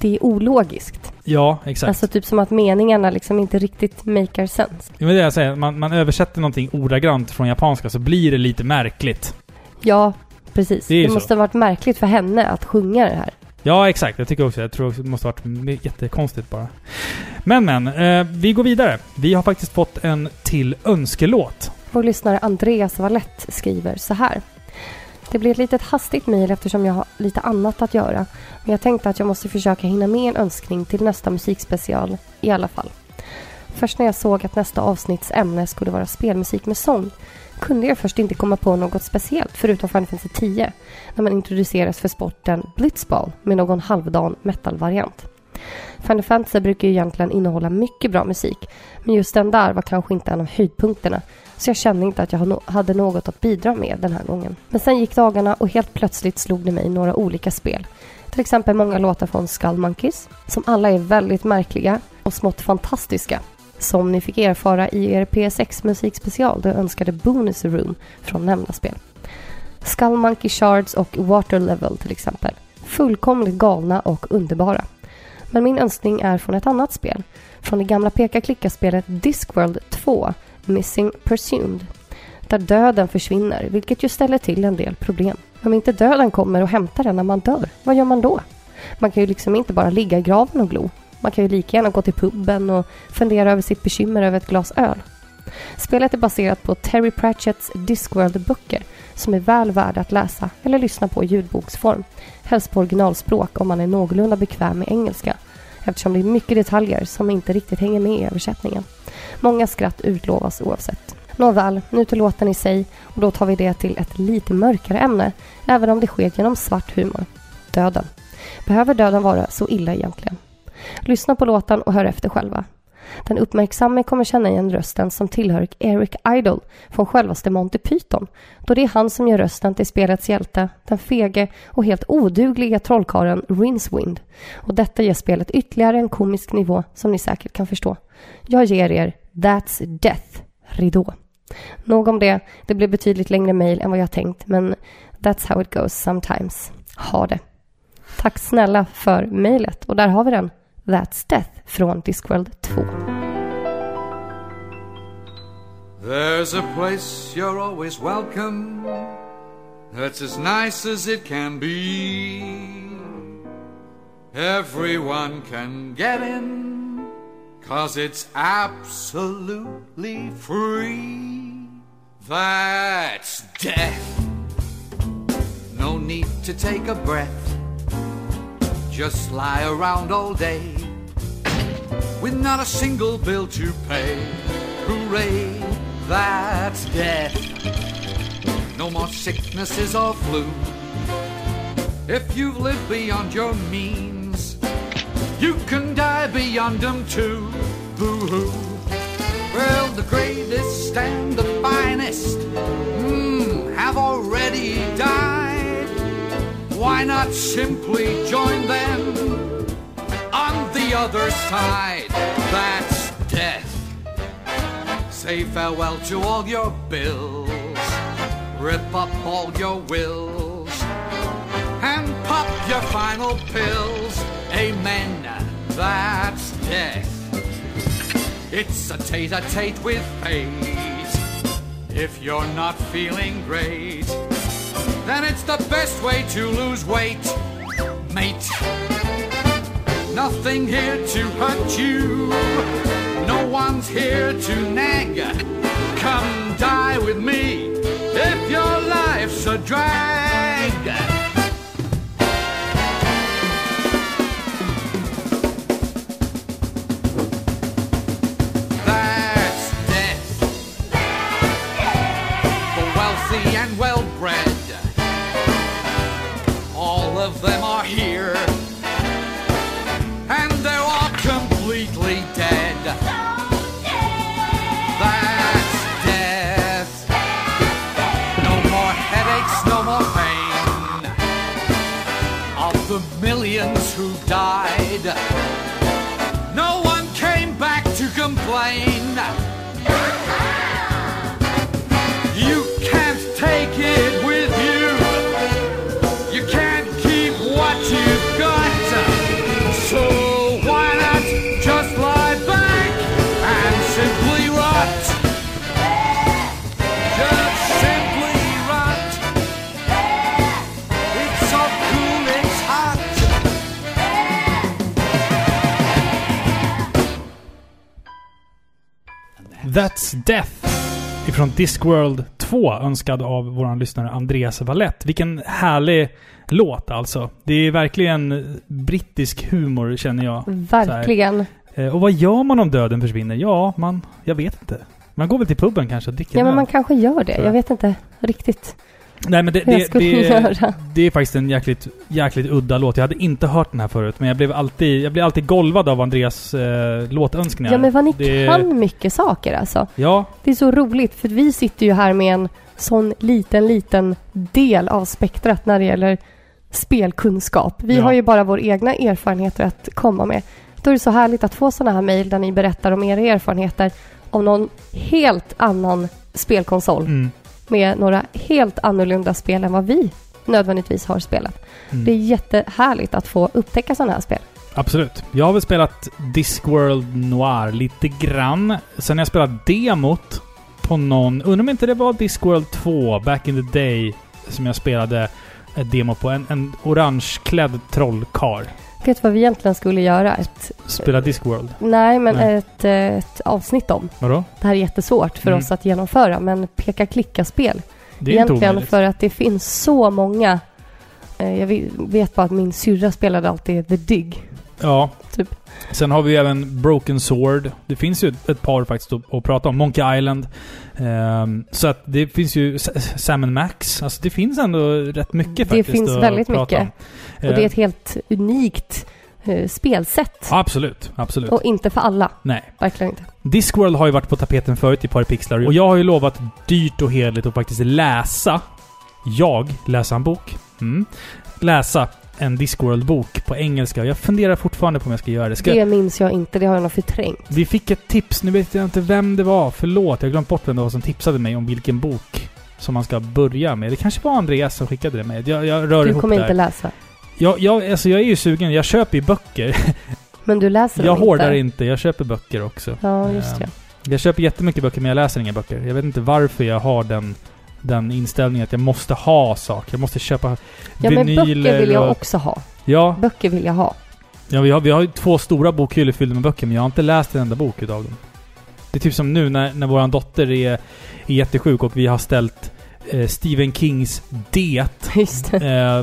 det är ologiskt. Ja, exakt. Alltså typ som att meningarna liksom inte riktigt makar sense. Det var det jag säger. Man, man översätter någonting ordagrant från japanska så blir det lite märkligt. Ja, precis. Det Det, måste ha varit märkligt för henne att sjunga det här. Ja, exakt. Jag tycker också Jag tror också det måste ha varit jättekonstigt bara. Men, men. Eh, vi går vidare. Vi har faktiskt fått en till önskelåt. Vår lyssnare Andreas Wallett skriver så här. Det blir ett litet hastigt mejl eftersom jag har lite annat att göra. Men jag tänkte att jag måste försöka hinna med en önskning till nästa musikspecial i alla fall. Först när jag såg att nästa avsnitts ämne skulle vara spelmusik med sång kunde jag först inte komma på något speciellt förutom Final Fantasy 10 när man introduceras för sporten Blitzball med någon halvdan metal-variant. Final Fantasy brukar ju egentligen innehålla mycket bra musik men just den där var kanske inte en av höjdpunkterna så jag kände inte att jag hade något att bidra med den här gången. Men sen gick dagarna och helt plötsligt slog det mig några olika spel. Till exempel många låtar från Skull Monkeys, som alla är väldigt märkliga och smått fantastiska. Som ni fick erfara i er PS6 musikspecial då jag önskade Bonus Room från nämnda spel. Skull Monkey Shards och Water Level till exempel. Fullkomligt galna och underbara. Men min önskning är från ett annat spel. Från det gamla peka-klicka-spelet Discworld 2, Missing Presumed. Där döden försvinner, vilket ju ställer till en del problem. Om inte döden kommer och hämtar en när man dör, vad gör man då? Man kan ju liksom inte bara ligga i graven och glo. Man kan ju lika gärna gå till puben och fundera över sitt bekymmer över ett glas öl. Spelet är baserat på Terry Pratchetts Discworld-böcker som är väl värda att läsa eller lyssna på i ljudboksform. Helst på originalspråk om man är någorlunda bekväm med engelska eftersom det är mycket detaljer som inte riktigt hänger med i översättningen. Många skratt utlovas oavsett. Nåväl, nu till låten i sig och då tar vi det till ett lite mörkare ämne även om det sker genom svart humor. Döden. Behöver döden vara så illa egentligen? Lyssna på låten och hör efter själva. Den uppmärksamme kommer känna igen rösten som tillhör Eric Idle från självaste Monty Python då det är han som gör rösten till spelets hjälte, den fege och helt odugliga trollkarlen Rinswind. Och detta ger spelet ytterligare en komisk nivå som ni säkert kan förstå. Jag ger er That's Death, ridå. Nog om det. Det blev betydligt längre mejl än vad jag tänkt, men that's how it goes sometimes. Ha det. Tack snälla för mejlet. Och där har vi den. That's Death från Discworld 2. There's a place you're always welcome. That's as nice as it can be. Everyone can get in, cause it's absolutely free. That's death. No need to take a breath. Just lie around all day with not a single bill to pay. Hooray, that's death. No more sicknesses or flu. If you've lived beyond your means, you can die beyond them too. Boo hoo. Well, the greatest and the finest mm, have already died. Why not simply join them on the other side? That's death. Say farewell to all your bills, rip up all your wills, and pop your final pills. Amen. That's death. It's a tete-a-tete with fate. If you're not feeling great, then it's the best way to lose weight, mate. Nothing here to hurt you. No one's here to nag. Come die with me if your life's a drag. That's Death ifrån Discworld 2 önskad av vår lyssnare Andreas Wallett. Vilken härlig låt alltså. Det är verkligen brittisk humor känner jag. Verkligen. Eh, Och vad gör man om döden försvinner? Ja, man... Jag vet inte. Man går väl till puben kanske och dricker Ja, men man kanske gör det. Jag vet inte riktigt Nej men det, det, det, det är faktiskt en jäkligt, jäkligt udda låt. Jag hade inte hört den här förut, men jag blev alltid, jag blev alltid golvad av Andreas eh, låtönskningar. Ja, men vad ni det, kan mycket saker alltså. Ja, Det är så roligt för vi sitter ju här med en sån liten, liten del av spektrat när det gäller spelkunskap. Vi Ja. har ju bara våra egna erfarenheter att komma med. Då är det så härligt att få sådana här mejl där ni berättar om era erfarenheter om någon helt annan spelkonsol mm, med några helt annorlunda spel än vad vi nödvändigtvis har spelat. mm. Det är jättehärligt att få upptäcka sådana här spel. absolut. Jag har väl spelat Discworld Noir lite grann. Sen har jag spelat demot på någon... Undrar om inte det var Discworld 2 back in the day som jag spelade ett demo på. En, en orangeklädd trollkarl. Vet vad vi egentligen skulle göra? Ett, Spela Discworld. nej, men Nej. Ett, eh, ett avsnitt om. Vadå? Det här är jättesvårt för Mm. oss att genomföra, men peka-klicka-spel. Det är inte Egentligen omöjligt. för att det finns så många. Eh, jag vet- bara att min syrra spelade alltid The Dig. Ja. Typ. Sen har vi även Broken Sword. Det finns ju ett, par faktiskt att, att prata om. Monkey Island. Ehm, så att det finns ju Sam Max. Alltså det finns ändå rätt mycket Det faktiskt finns att väldigt mycket. om. Och det är Ehm, ett helt unikt eh, spelsätt. Absolut. Absolut. Och inte för alla. Nej. Verkligen inte. Discworld har ju varit på tapeten förut i Paripixlar och jag har ju lovat dyrt och heligt att faktiskt läsa, jag, läsa en bok, mm, läsa en Discworld-bok på engelska. Jag funderar fortfarande på om jag ska göra det. Ska Det minns jag inte, det har jag nog förträngt. Vi fick ett tips, nu vet jag inte vem det var. Förlåt, jag har glömt bort vem det var som tipsade mig om vilken bok som man ska börja med. Det kanske var Andreas som skickade det med. Jag, jag rör Du ihop kommer där. inte läsa. Jag, jag, alltså jag är ju sugen. Jag köper ju böcker. Men du läser Jag dem hårdar inte. inte. Jag köper böcker också. Ja, just Ehm, det. Jag köper jättemycket böcker men jag läser inga böcker. Jag vet inte varför jag har den, den inställningen att jag måste ha saker. Jag måste köpa Ja, men vinyler böcker vill jag och... också ha. Ja, Böcker vill jag ha. ja vi, har, vi har ju två stora bokhyllor fyllda med böcker men jag har inte läst en enda bok utav dem. Det är typ som nu när, när våran dotter är, är jättesjuk och vi har ställt Stephen Kings Det. Just det.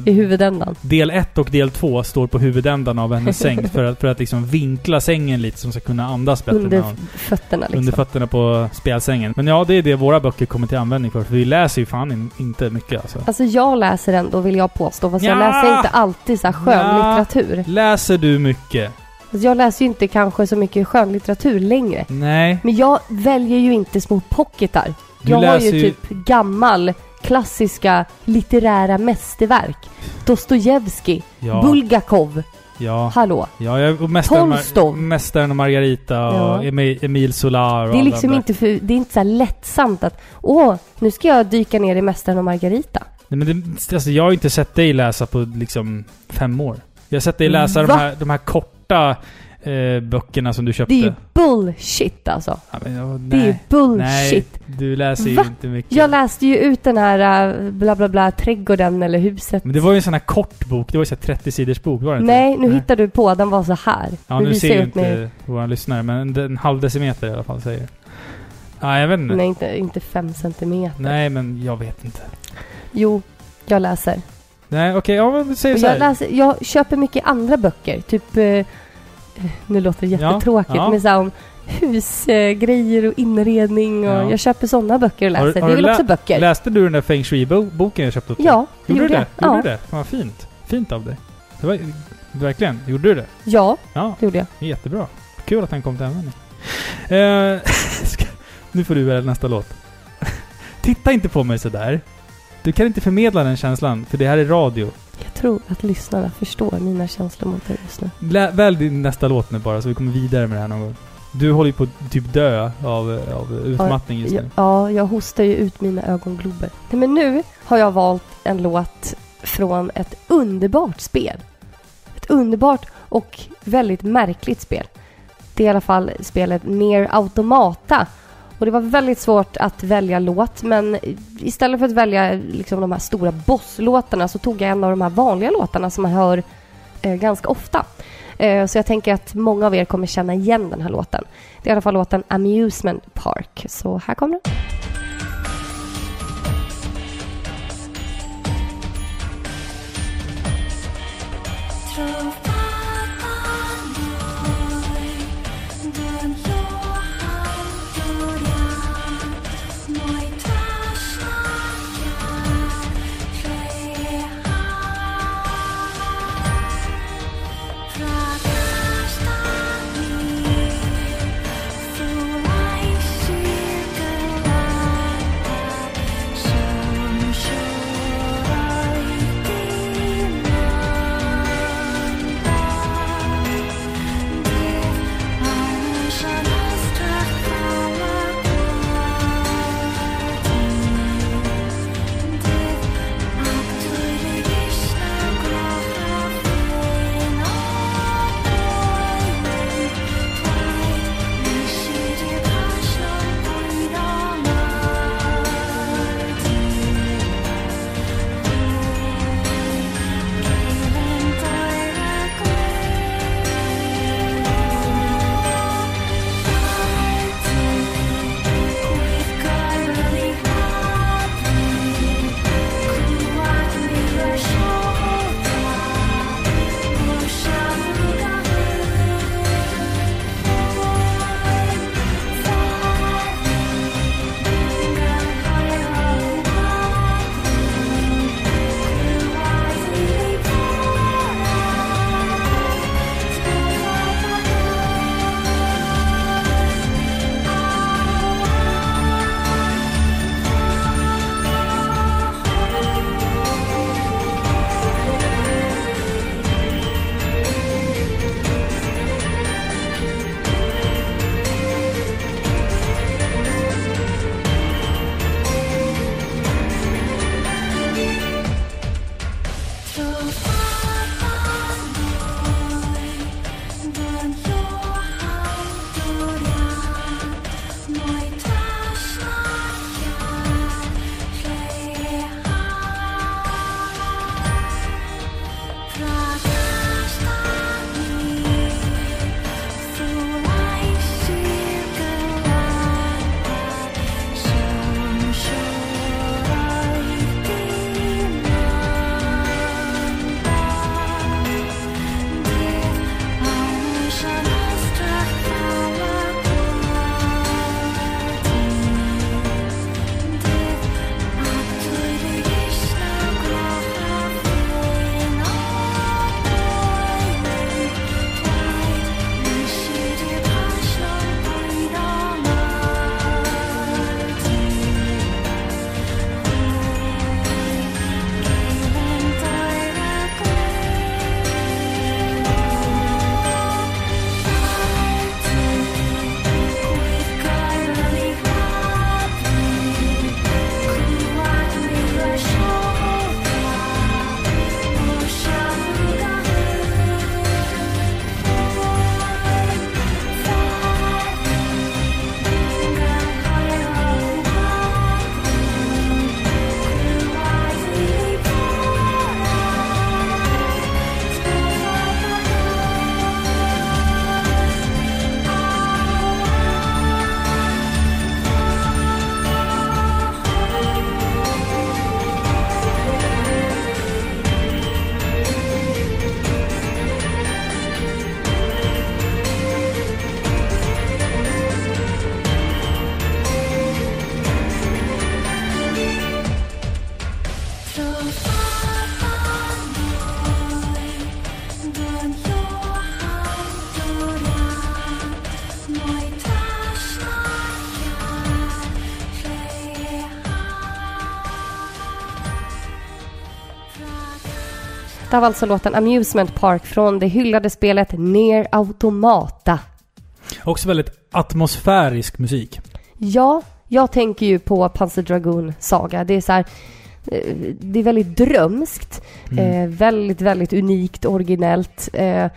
Eh, I huvudändan. Del 1 och del 2 står på huvudändan av hennes säng för att, för att liksom vinkla sängen lite så hon ska kunna andas bättre. Under hon- fötterna liksom. under fötterna på spjälsängen. Men ja, det är det våra böcker kommer till användning för. För vi läser ju fan in, inte mycket alltså. Alltså jag läser ändå vill jag påstå. Fast jag Ja. läser inte alltid så här skönlitteratur. Läser du mycket? Alltså jag läser ju inte kanske så mycket skönlitteratur längre. Nej. Men jag väljer ju inte små pocketar. Du jag har ju ju- typ gammal, klassiska litterära mästerverk. Dostojevskij, Ja. Bulgakov. Ja. Hallå. Ja, jag, och Mästaren, Tolstov. Mästaren och Margarita och Ja. Emil, Emil Solar och Det är liksom inte för, det är inte så här lättsamt att åh, nu ska jag dyka ner i Mästaren och Margarita. Nej, men det, alltså, jag har ju inte sett dig läsa på liksom fem år. Jag har sett dig läsa de här, de här korta eh, böckerna som du köpte. Det är ju bullshit alltså. ja, men, ja, Det är ju nej. bullshit. Nej, du läser ju Va? inte mycket. Jag läste ju ut den här äh, bla bla bla, trädgården eller huset. Men det var ju en sån här kort bok. Det var ju så här 30 sidors bok, var det inte? Nej, nu hittar du på. Den var så här. Ja, nu ser jag ju mig- inte våra lyssnare, men en halv decimeter i alla fall säger Ja, jag vet inte. Nej, inte, inte fem centimeter. Nej, men jag vet inte. Jo, jag läser. Nej, okej, ja men säg så jag, här. läser. jag köper mycket andra böcker. Typ... Eh, nu låter det jättetråkigt, ja. men så om husgrejer och inredning och Ja. jag köper sådana böcker och Har läser. har är du väl lä- också böcker? Läste du den där Feng Shui-boken jag köpte åt dig? Ja, det Gjorde gjorde det? jag. Gjorde Ja. du det? Fan, vad fint. Fint av dig. Det var, verkligen. Gjorde du det? ja, Ja, det gjorde jag. jättebra. Kul att den kom till användning. Eh, ska, nu får du välja nästa låt. Titta inte på mig sådär. Du kan inte förmedla den känslan, för det här är radio. Jag tror att lyssnarna förstår mina känslor mot dig just nu. Lä, välj din nästa låt nu bara, så vi kommer vidare med det här någon gång. Du håller ju på att typ dö av, av utmattning just Ja, nu. ja, jag hostar ju ut mina ögonglober. Nej, men nu har jag valt en låt från ett underbart spel. Ett underbart och väldigt märkligt spel. Det är i alla fall spelet Near Automata. Och det var väldigt svårt att välja låt, men istället för att välja liksom de här stora bosslåtarna så tog jag en av de här vanliga låtarna som man hör eh, ganska ofta. Eh, så jag tänker att många av er kommer känna igen den här låten. Det är i alla fall låten Amusement Park. Så här kommer den. Detta var alltså låten Amusement Park från det hyllade spelet Ner Automata. Också väldigt atmosfärisk musik. Ja, jag tänker ju på Panzer Dragoon Saga. Det är så här, eh, det är väldigt drömskt. Mm. Eh, väldigt, väldigt unikt, originellt. Eh,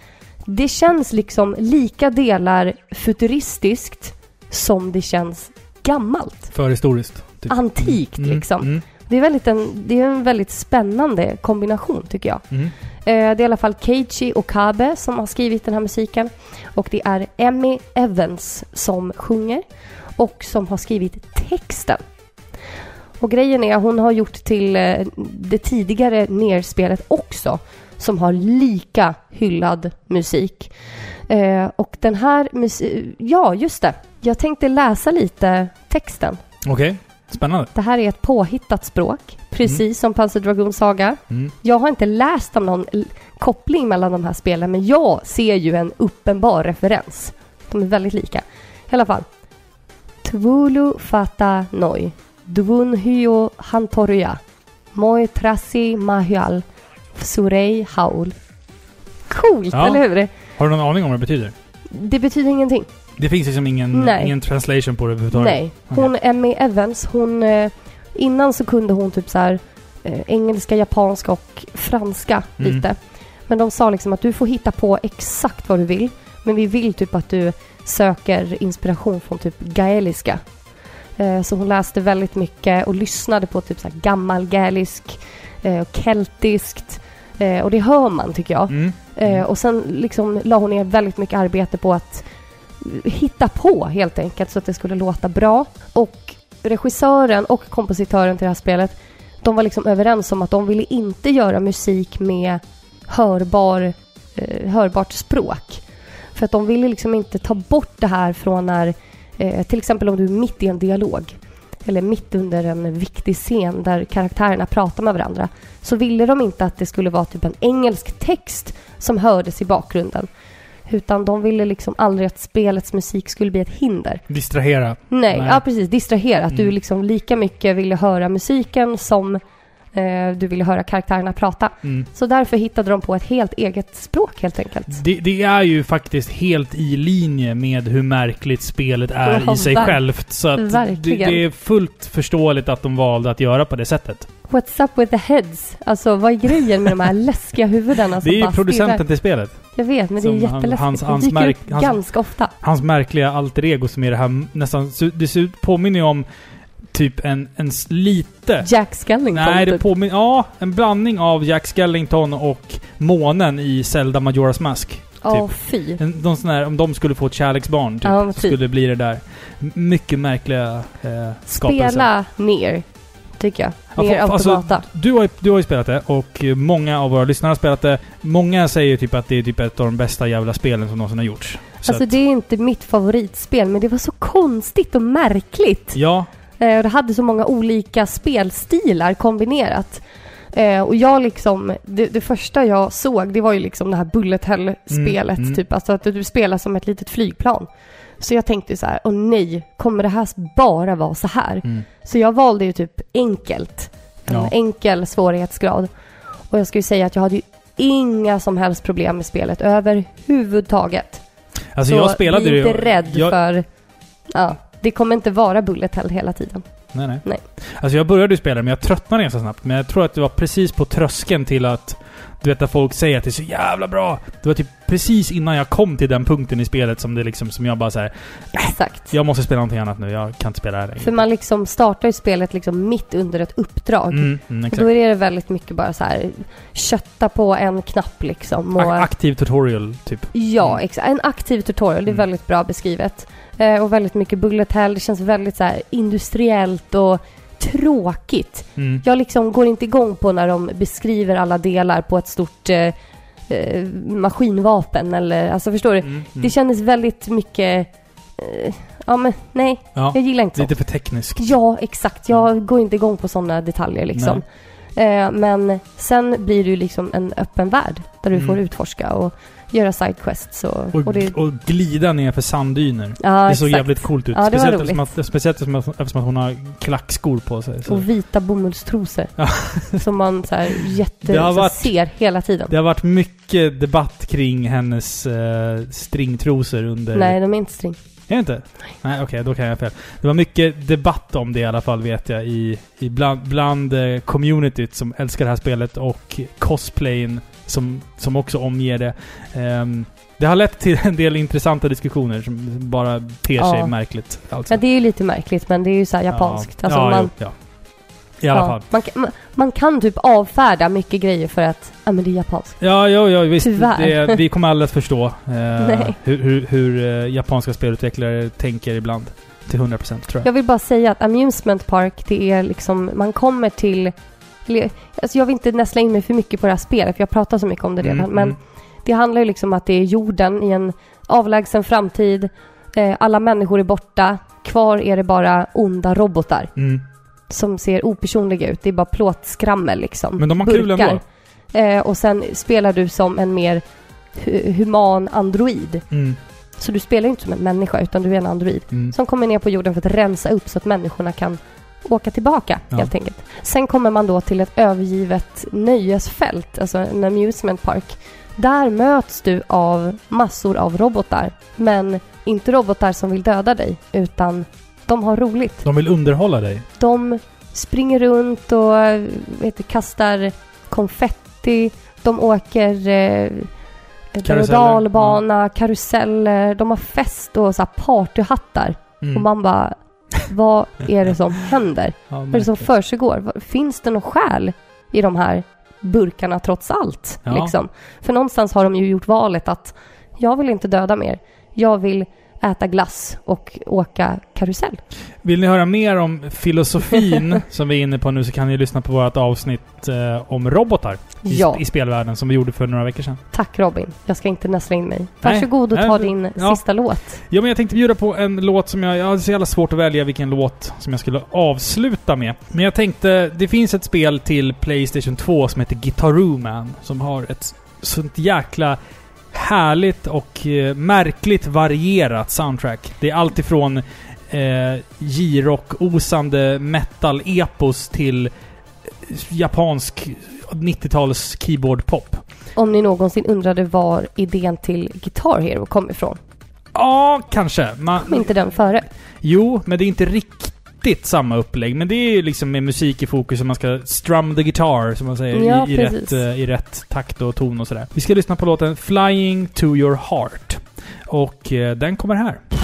det känns liksom lika delar futuristiskt som det känns gammalt. Förhistoriskt. Typ. Antikt Mm, liksom. Mm, Det är, väldigt en, det är en väldigt spännande kombination tycker jag. mm. Eh, det är i alla fall Keiichi Okabe som har skrivit den här musiken. Och det är Emmy Evans som sjunger och som har skrivit texten. Och grejen är, hon har gjort till eh, det tidigare nerspelet också som har lika hyllad musik. Eh, och den här musik... Ja, just det. Jag tänkte läsa lite texten. Okej, spännande. Det här är ett påhittat språk, precis som Panzer Dragoon Saga. Mm. Jag har inte läst om någon koppling mellan de här spelen, men jag ser ju en uppenbar referens. De är väldigt lika. I alla fall. Tvulu fata noi. Dvun hyo hantorya. Moi trasi mahyal. Surei haul. Coolt, Ja. eller hur? Har du någon aning om vad det betyder? Det betyder ingenting. Det finns liksom ingen, Nej. ingen translation på det överhuvudtaget? Nej. Hon, Emmy Evans, hon... Eh, innan så kunde hon typ så här eh, engelska, japanska och franska Mm. lite. Men de sa liksom att du får hitta på exakt vad du vill. Men vi vill typ att du söker inspiration från typ gaeliska. Eh, så hon läste väldigt mycket och lyssnade på typ så här gammal gaelisk och keltiskt. Och det hör man tycker jag. Mm. Och sen liksom la hon ner väldigt mycket arbete på att hitta på helt enkelt så att det skulle låta bra. Och regissören och kompositören till det här spelet, de var liksom överens om att de ville inte göra musik med hörbar, eh, hörbart språk. För att de ville liksom inte ta bort det här från när, eh, till exempel om du är mitt i en dialog eller mitt under en viktig scen där karaktärerna pratar med varandra så ville de inte att det skulle vara typ en engelsk text som hördes i bakgrunden. Utan de ville liksom aldrig att spelets musik skulle bli ett hinder. Distrahera. Nej, Nej. ja precis. Distrahera. Att du Mm. liksom lika mycket ville höra musiken som eh, du ville höra karaktärerna prata. Mm. Så därför hittade de på ett helt eget språk helt enkelt. Det, det är ju faktiskt helt i linje med hur märkligt spelet är Ja, i sig självt. Så att det, det är fullt förståeligt att de valde att göra på det sättet. What's up with the heads? Alltså vad är grejen med de här läskiga huvudena som det är ju producenten stirrar? till spelet. Jag vet, men det är jätteläskigt. hans- hans dyker märk- upp hans- ganska ofta. Hans märkliga alter ego som är det här nästan... Det ser påminner ju om typ en, en lite... Jack Skellington Nej, det typ. påminner... Ja, en blandning av Jack Skellington och månen i Zelda Majora's Mask. Åh, typ. fy. En, de sån här, om de skulle få ett kärleksbarn, typ, Ja, så typ. skulle det bli det där. Mycket märkliga eh, skapelser. Spela ner, tycker jag. Ja, Ner för- alltså. Du har, du har ju spelat det och eh, många av våra lyssnare har spelat det. Många säger typ att det är typ ett av de bästa jävla spelen som någonsin har gjorts. Så Alltså att, det är inte mitt favoritspel, men det var så konstigt och märkligt. Ja, Eh, och det hade så många olika spelstilar kombinerat. Eh, och jag liksom, det, det första jag såg det var ju liksom det här Bullet Hell-spelet. Mm, mm. Typ, alltså att du spelar som ett litet flygplan. Så jag tänkte så här, åh nej, kommer det här bara vara så här? mm. Så jag valde ju typ enkelt. En Ja. enkel svårighetsgrad. Och jag skulle säga att jag hade ju inga som helst problem med spelet överhuvudtaget. Alltså så jag spelade det inte rädd jag, för... Ja, det kommer inte vara Bullet Hell hela tiden. Nej, nej. Nej. Alltså jag började ju spela men jag tröttnade ganska snabbt. Men jag tror att det var precis på tröskeln till att... Du vet att folk säger att det är så jävla bra. Det var typ precis innan jag kom till den punkten i spelet som det liksom, som jag bara så här. Exakt. Jag måste spela någonting annat nu, jag kan inte spela det här längre. För man liksom startar ju spelet liksom mitt under ett uppdrag. Mm, mm, exakt. då är det väldigt mycket bara så här kötta på en knapp liksom. Och, Ak- aktiv tutorial, typ. ja, Mm. exakt. En aktiv tutorial, det är Mm. väldigt bra beskrivet. Eh, och väldigt mycket bullet hell. Det känns väldigt så här industriellt och tråkigt. Mm. Jag liksom går inte igång på när de beskriver alla delar på ett stort eh, eh, maskinvapen eller, alltså förstår du? Mm, mm. Det kändes väldigt mycket... Eh, ja men nej, ja, jag gillar inte sånt. lite för tekniskt. Ja, exakt. Jag går inte igång på sådana detaljer liksom. Eh, men sen blir det ju liksom en öppen värld där du Mm. får utforska och göra sidequests och, Och, och det... och glida ner för sanddyner. Ja, det såg exakt. jävligt coolt ut. Ja, det speciellt eftersom, att, speciellt eftersom, att, eftersom att hon har klackskor på sig. Så. Och vita bomullstrosor. Ja. som man så här jätte... Det har varit- ser hela tiden. Det har varit mycket debatt kring hennes eh, stringtrosor under... Nej, de är inte string. Är det inte? Nej, okej, då kan jag fel. Det var mycket debatt om det i alla fall, vet jag, i, i bland, bland eh, communityt som älskar det här spelet och cosplayen som, som också omger det. Ehm, det har lett till en del intressanta diskussioner som bara ter sig Ja. märkligt. Alltså. Ja, det är ju lite märkligt men det är ju så här japanskt. Ja, Alltså, ja, man, ja. I alla fall. Man, kan- man, man kan typ avfärda mycket grejer för att, ja men det är japanskt. Ja, ja, ja visst. Tyvärr. Det, vi kommer aldrig att förstå eh, hur, hur, hur eh, japanska spelutvecklare tänker ibland. Till 100% tror jag. Jag vill bara säga att Amusement Park, det är liksom, man kommer till... eller, Alltså jag vill inte näsla in mig för mycket på det här spelet, för jag pratar så mycket om det redan. Mm, men mm. det handlar ju liksom om att det är jorden i en avlägsen framtid. Eh, alla människor är borta. Kvar är det bara onda robotar Mm. som ser opersonliga ut. Det är bara plåtskrammel liksom. Men de har kul Burkar. ändå. Eh, och sen spelar du som en mer hu- human android. Mm. Så du spelar ju inte som en människa, utan du är en android Mm. som kommer ner på jorden för att rensa upp så att människorna kan åka tillbaka Ja. helt enkelt. Sen kommer man då till ett övergivet nöjesfält, alltså en amusement park. Där möts du av massor av robotar, men inte robotar som vill döda dig, utan de har roligt. De vill underhålla dig. De springer runt och vet kastar konfetti, de åker eh, dalbana, karuseller, de har fest och så här partyhattar. Mm. Och man bara, vad är det som händer? Ja, Vad är det som försiggår? Finns det någon själ i de här burkarna trots allt? Ja. Liksom? För någonstans har de ju gjort valet att jag vill inte döda mer. Jag vill äta glass och åka karusell. Vill ni höra mer om filosofin som vi är inne på nu så kan ni lyssna på vårt avsnitt eh, om robotar i, Ja. i spelvärlden som vi gjorde för några veckor sedan. Tack Robin. Jag ska inte näsla in mig. Nej. Varsågod och Nej, ta för- din ja. sista låt. Ja, men jag tänkte bjuda på en låt som jag... Jag hade så jävla svårt att välja vilken låt som jag skulle avsluta med. Men jag tänkte... Det finns ett spel till Playstation 2 som heter Guitaroo Man som har ett sånt jäkla härligt och eh, märkligt varierat soundtrack. Det är allt ifrån eh, J-rock-osande metal-epos till eh, japansk 90-tals keyboard-pop. Om ni någonsin undrade var idén till Guitar Hero kom ifrån. Ja, kanske. Man, Kom inte den före? Jo, men det är inte riktigt samma upplägg. Men det är ju liksom med musik i fokus och man ska strum the guitar, som man säger, Ja, i, i, rätt, eh, i rätt takt och ton och sådär. Vi ska lyssna på låten Flying to your heart. Och eh, den kommer här.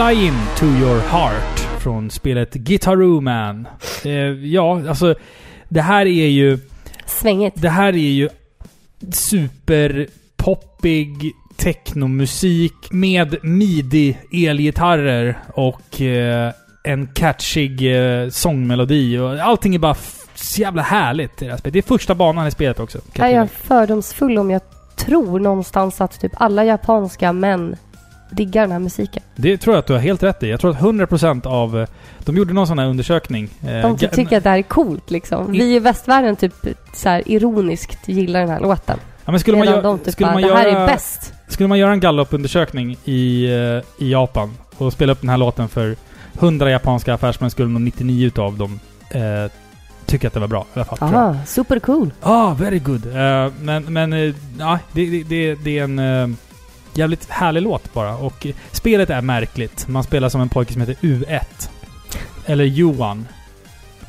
Fly In To Your Heart från spelet Guitaroo Man. Eh, ja, alltså det här är ju... Svängigt. Det här är ju superpoppig technomusik med midi-elgitarrer och eh, en catchig eh, sångmelodi. Och allting är bara så jävla härligt i det här spelet. Det är första banan i spelet också. Är jag jag fördomsfull om jag tror någonstans att typ alla japanska män diggar den här musiken? Det tror jag att du har helt rätt i. Jag tror att 100% av... eh, De gjorde någon sån här undersökning. eh, De ga- tycker att det här är coolt liksom. Vi i västvärlden typ så här ironiskt gillar den här låten. Ja, men skulle man, Medan gö- de typ skulle, bara, man det här göra, är bäst. skulle man göra en gallupundersökning i, eh, i Japan och spela upp den här låten för 100 japanska affärsmän skulle nog 99 utav dem eh, tycka att det var bra. I alla fall, tror jag. Aha, supercool. Ah, very good. Eh, men men eh, ja, det, det, det, det är en eh, jävligt härlig låt bara. Och spelet är märkligt. Man spelar som en pojke som heter U1. Eller U1.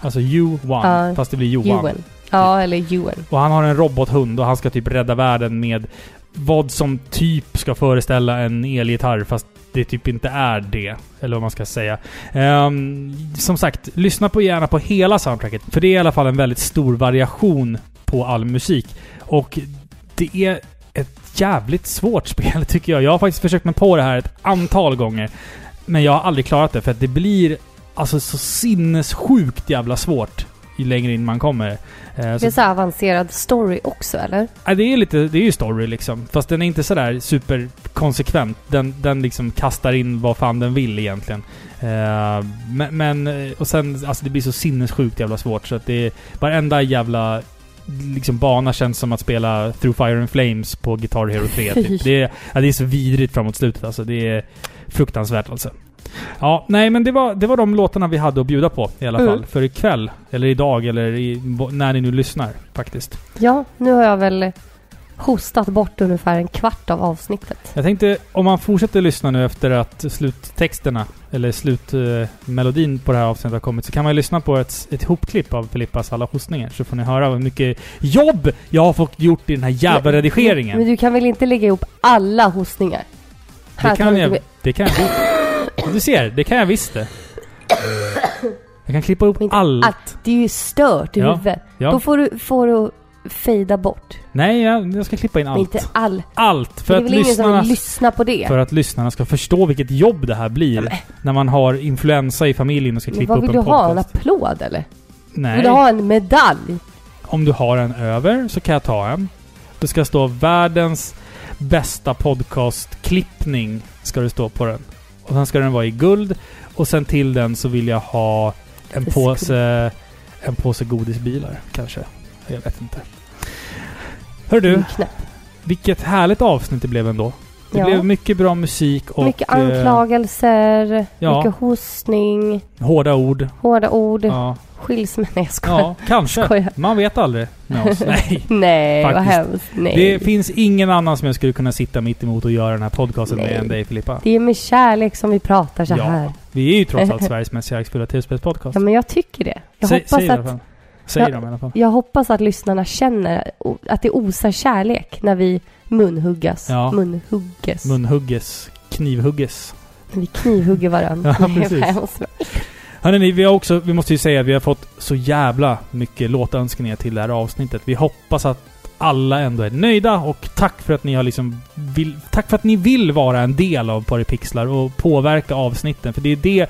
Alltså U1, Ja. fast det blir Johan. Ewan. Ja, eller Ewan. Och han har en robothund och han ska typ rädda världen med vad som typ ska föreställa en elgitarr fast det typ inte är det. Eller vad man ska säga. Ehm, som sagt, lyssna på gärna på hela soundtracket. För det är i alla fall en väldigt stor variation på all musik. Och det är ett jävligt svårt spel tycker jag. Jag har faktiskt försökt mig på det här ett antal gånger. Men jag har aldrig klarat det för att det blir alltså så sinnessjukt jävla svårt ju längre in man kommer. Eh, Det är så här avancerad story också, eller? Ja, det är lite, det är ju story liksom. Fast den är inte sådär superkonsekvent. Den, den liksom kastar in vad fan den vill egentligen. Eh, men, men, och sen, alltså det blir så sinnessjukt jävla svårt så att det är... Varenda jävla liksom bana känns som att spela Through Fire and Flames på Guitar Hero 3. Fy. Typ. Det, är, ja, det är så vidrigt framåt slutet alltså. Det är fruktansvärt alltså. Ja, nej men det var, det var de låtarna vi hade att bjuda på i alla Mm. fall. För ikväll, eller idag, eller i, när ni nu lyssnar faktiskt. Ja, nu har jag väl hostat bort ungefär en kvart av avsnittet. Jag tänkte, om man fortsätter lyssna nu efter att sluttexterna, eller slutmelodin på det här avsnittet har kommit, så kan man ju lyssna på ett, ett hopklipp av Filippas alla hostningar. Så får ni höra hur mycket jobb jag har fått gjort i den här jävla Men redigeringen. du kan väl inte lägga ihop alla hostningar? Det Här kan jag, det kan jag visst. Du ser, det kan jag visst det. Jag kan klippa ihop Men allt. allt. Det är ju stört i Ja, huvudet. ja. Då får du, får du fejda bort. Nej, jag, jag ska klippa in Men allt. inte all. Allt! För det är att, väl ingen som lyssnarna, vill lyssna på det? för att lyssnarna ska förstå vilket jobb det här blir. men- När man har influensa i familjen och ska Men klippa vad upp vill en du ha? En podcast. applåd eller? Nej. Vill du ha en medalj? Om du har en över så kan jag ta en. Det ska stå världens bästa podcast-klippning ska det stå på den. Och sen ska den vara i guld. Och sen till den så vill jag ha en påse, en påse godisbilar kanske. Jag vet inte. Hör Du knäpp. vilket härligt avsnitt det blev ändå. Det Ja. blev mycket bra musik och mycket eh, anklagelser, ja. mycket hostning, hårda ord. hårda ord, Ja, skilsmässa. Nej jag skojar. ja kanske. Skojar. Man vet aldrig med oss. Nej. Nej, vad Faktiskt. hemskt. Nej. Det finns ingen annan som jag skulle kunna sitta mitt emot och göra den här podcasten med Nej. än dig Filippa. Det är med kärlek som vi pratar så Ja. här. Vi är ju trots allt Sveriges mest kärleksfulla tv-spelspodcast. Ja, men jag tycker det. Jag Säg, hoppas att fall. Säg Ja. dem i alla fall. Jag hoppas att lyssnarna känner att det osar kärlek när vi munhuggas. Ja. Munhugges. Munhugges, knivhugges. När vi knivhugger varandra. Ja, precis. Hörrni, vi har också, vi måste ju säga att vi har fått så jävla mycket låtönskningar till det här avsnittet. Vi hoppas att alla ändå är nöjda och tack för att ni har liksom vill, Tack för att ni vill vara en del av Paripixlar och påverka avsnitten. För det är det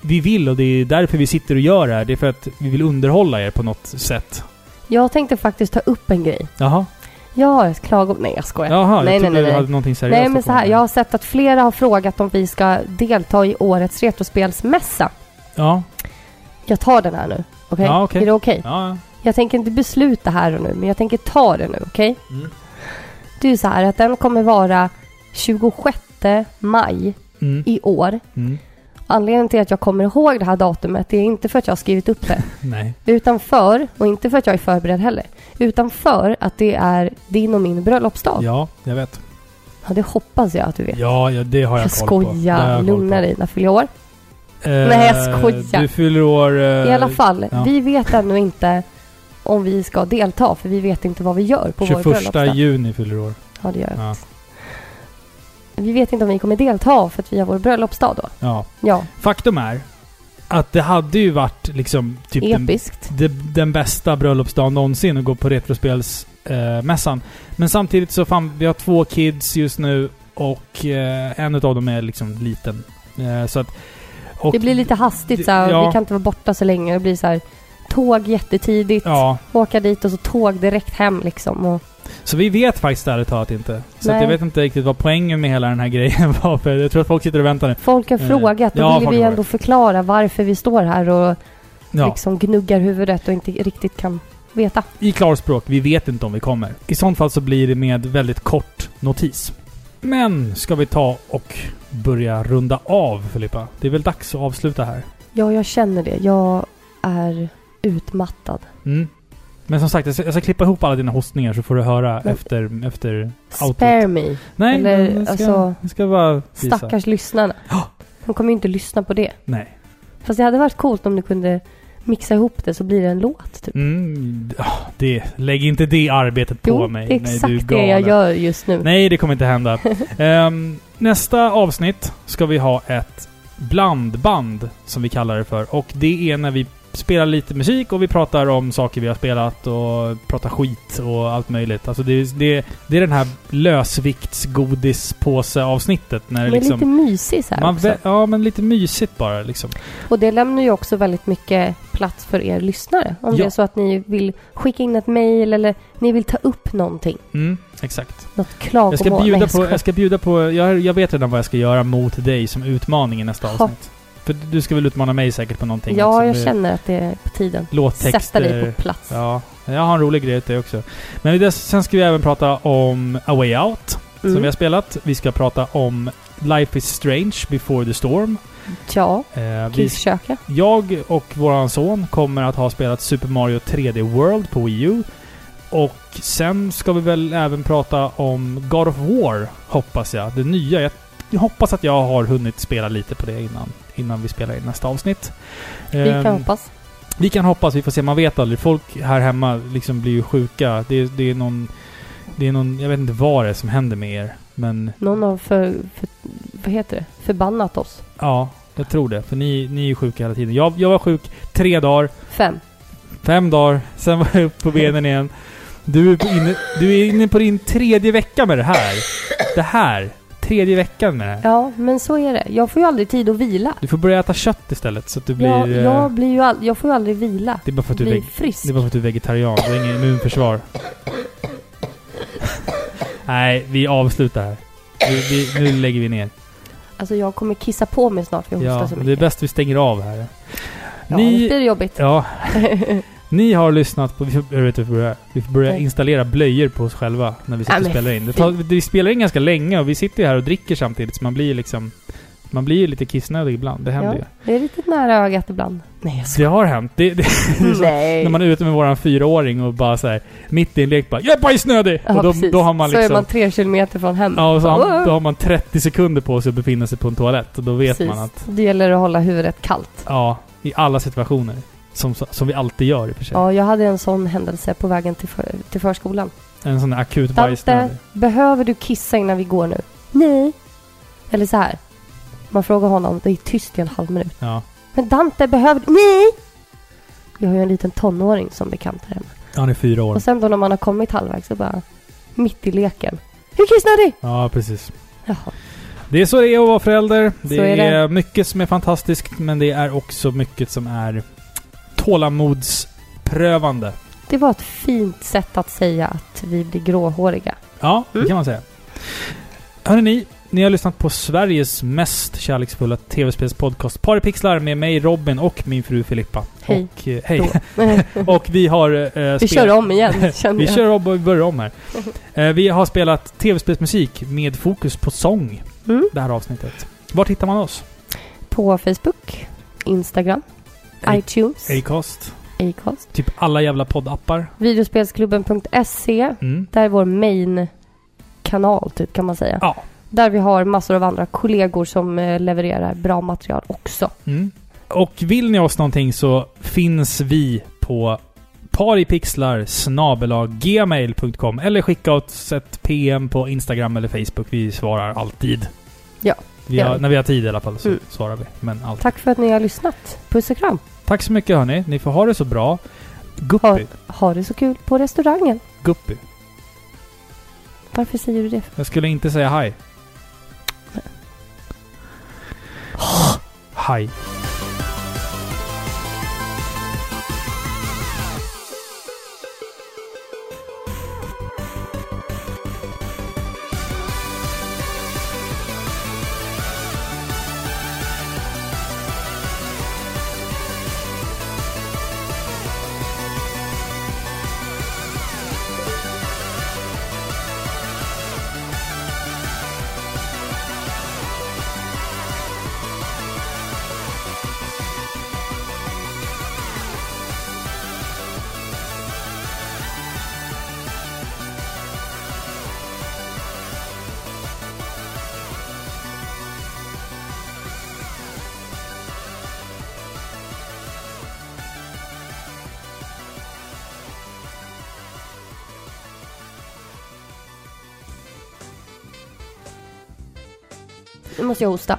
vi vill och det är därför vi sitter och gör det här. Det är för att vi vill underhålla er på något sätt. Jag tänkte faktiskt ta upp en grej. Jaha. Jag har ett klago... Nej, jag skojar. Jaha, nej, jag nej, trodde nej, du hade någonting seriöst Nej, men så här. Jag har sett att flera har frågat om vi ska delta i årets retrospelsmässa. Ja, Jag tar den här nu. Okej? Ja, okej. Är det okej? ja. Jag tänker inte besluta här och nu, men jag tänker ta det nu, okej? Mm. Det är så här att den kommer vara 26 maj Mm. i år. Mm. Anledningen till att jag kommer ihåg det här datumet det är inte för att jag har skrivit upp det. Nej. Utan för, och inte för att jag är förberedd heller, utan för att det är din och min bröllopsdag. Ja, Ja, jag vet. det hoppas jag att du vet. Ja, ja det har jag, jag koll på. Skojar. jag koll Lugna dig. När fyller jag år? Eh, Nej, jag skojar. Du fyller år... eh, I alla fall, ja. vi vet ännu inte om vi ska delta, för vi vet inte vad vi gör på vår 21 bröllopsdag. juni fyller år. Ja, det gör jag. Ja. Vi vet inte om vi kommer delta för att vi har vår bröllopsdag då. Ja. Ja, Faktum är att det hade ju varit liksom typ den, episkt. den, den bästa bröllopsdagen någonsin att gå på Retrospelsmässan. Eh. Men samtidigt så fan, vi har två kids just nu och eh, en av dem är liksom liten. Eh, så att... och- Det blir lite hastigt så ja. Vi kan inte vara borta så länge. Det blir så här tåg jättetidigt. Ja, Åka dit och så tåg direkt hem liksom. Och, så vi vet faktiskt ärligt talat inte. Så jag vet inte riktigt vad poängen med hela den här grejen var. För jag tror att folk sitter och väntar nu. folk har Eh, frågat. Då ja, vill vi ändå förklara varför vi står här och Ja. liksom gnuggar huvudet och inte riktigt kan veta. I klarspråk, vi vet inte om vi kommer. I sånt fall så blir det med väldigt kort notis. Men ska vi ta och börja runda av Filippa? Det är väl dags att avsluta här. Ja, jag känner det. Jag är utmattad. Mm. Men som sagt, jag ska, jag ska klippa ihop alla dina hostningar så får du höra Men- efter, efter outrot. Spare me. Nej, Eller, jag ska, alltså, jag ska bara visa. Stackars lyssnarna. Ja. De kommer ju inte lyssna på det. Nej. Fast det hade varit coolt om du kunde mixa ihop det så blir det en låt. Typ. Mm, det, lägg inte det arbetet på Jo, mig. det är Nej, exakt är det jag gör just nu. Nej, det kommer inte hända. Ehm, nästa avsnitt ska vi ha ett blandband, som vi kallar det för. Och det är när vi spelar lite musik och vi pratar om saker vi har spelat och pratar skit och allt möjligt. Alltså det, är- det, det är den här lösviktspåse-avsnittet. När det Men liksom, lite mysig så här man också. Ja, men lite mysigt bara liksom. Och det lämnar ju också väldigt mycket plats för er lyssnare. Om Ja. det är så att ni vill skicka in ett mejl eller ni vill ta upp någonting. Mm, exakt. Något klagomål. Jag ska bjuda på, jag ska bjuda på, jag, jag vet redan vad jag ska göra mot dig som utmaning i nästa Ha. avsnitt. För du ska väl utmana mig säkert på någonting Ja, också. jag Det- känner att det är på tiden. Låttexter. Sätta dig på plats. Ja, jag har en rolig grej till det också. Men det, sen ska vi även prata om A Way Out, som Mm. vi har spelat. Vi ska prata om Life is Strange Before the Storm. Ja, Eh, vi, kissköka. jag och våran son kommer att ha spelat Super Mario 3D World på Wii U. Och sen ska vi väl även prata om God of War, hoppas jag. Det nya. Jag hoppas att jag har hunnit spela lite på det innan, innan vi spelar in nästa avsnitt. Vi kan hoppas. vi kan hoppas, vi får se. Man vet aldrig. Folk här hemma liksom blir ju sjuka. Det, är- det är någon... Det är någon... Jag vet inte vad det är som händer med er. Men Någon har för, för, vad heter det? förbannat oss. ja, jag tror det. För ni, ni är ju sjuka hela tiden. Jag, jag var sjuk tre dagar, Fem. fem dagar. Sen var jag upp på benen igen. Du är, inne, du är inne på din tredje vecka med det här. Det här. Tredje veckan med det här. Ja, men så är det. Jag får ju aldrig tid att vila. Du får börja äta kött istället så att du blir... Jag, eh, jag, blir ju all, jag får ju aldrig vila. Det är bara för att du är, frisk. det är bara för att du är vegetarian. Du har ingen immunförsvar. Nej, vi avslutar här. Vi, vi, nu lägger vi ner. Alltså jag kommer kissa på mig snart för jag hostar Ja, så det är mycket. bäst vi stänger av här. Ja, Ni- det blir jobbigt. Ja, ni har lyssnat på... Vi får, jag vet inte, vi får börja, vi får börja installera blöjor på oss själva när vi sitter Nej, och spelar in. Det tar, vi spelar in ganska länge och vi sitter ju här och dricker samtidigt så man blir liksom... Man blir ju lite kissnödig ibland. Det händer Ja, ju. det är lite nära ögat ibland. Nej, jag Det har hänt. Det, det, så, Nej. när man är ute med våran fyraåring och bara så här mitt i en lek bara 'Jag är bajsnödig!' Ja, och då, då har man Så liksom... är man tre kilometer från hem. Ja, och så har, då har man 30 sekunder på sig att befinna sig på en toalett. Och då vet Precis. man att, Det gäller att hålla huvudet kallt. ja, i alla situationer. Som, som vi alltid gör i och för sig. Ja, jag hade en sån händelse på vägen till, för, till förskolan. En sån akut Dante, bajsnödig. behöver du kissa innan vi går nu? Nej. Eller så här. Man frågar honom, det är tyst i en halv minut. Ja. Men Dante, behöver du? Nej! Vi har ju en liten tonåring som bekant här hemma. Han är fyra år. Och sen då när man har kommit halvvägs så bara, mitt i leken. Hur kissnödig? Ja, precis. Jaha. Det är så det är att vara förälder. Det Så är är, det. mycket som är fantastiskt, men det är också mycket som är tålamodsprövande. Det var ett fint sätt att säga att vi blir gråhåriga. Ja, det Mm. kan man säga. Hörrni, ni har lyssnat på Sveriges mest kärleksfulla tv-spelspodcast Paripixlar med mig Robin och min fru Filippa. Hej. Och, eh, hej. Och vi har... Eh, vi spel- kör om igen, Vi jag. kör om och vi börjar om här. Eh, vi har spelat tv-spelsmusik med fokus på sång Mm. det här avsnittet. Var hittar man oss? På Facebook, Instagram, iTunes, Acast. Acast. Typ alla jävla poddappar. Videospelsklubben.se. Mm. Där är vår main-kanal, typ, kan man säga. Ja. Där vi har massor av andra kollegor som eh, levererar bra material också. Mm. Och vill ni oss någonting så finns vi på paripixlar gmail.com eller skicka oss ett PM på Instagram eller Facebook. Vi svarar alltid. Ja, Vi har, när vi har tid i alla fall så Mm. svarar vi. Men alltid. Tack för att ni har lyssnat. Puss och kram. Tack så mycket hörni. Ni får ha det så bra. Ha, Guppy. ha det så kul på restaurangen. Guppy. Varför säger du det? Jag skulle inte säga hej. Hej. Måste jag hosta.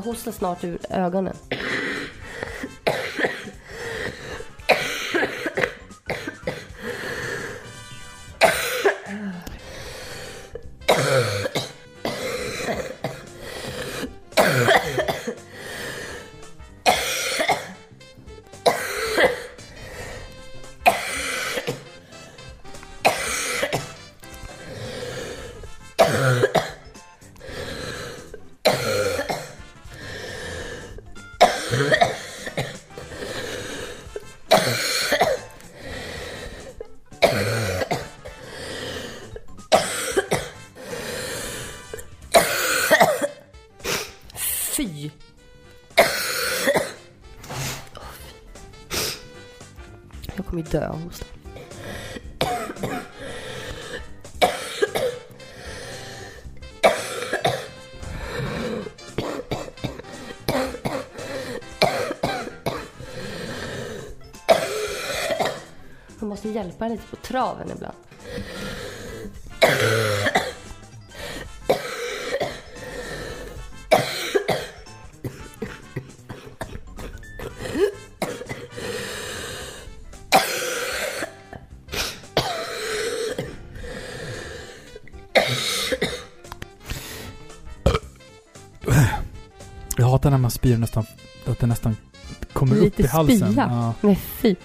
Jag hostar snart ur ögonen. Dö av hosta. Man måste hjälpa henne lite på traven ibland. När man spyr nästan... Att det nästan kommer upp Lite i halsen. spya. Ja. Men fy.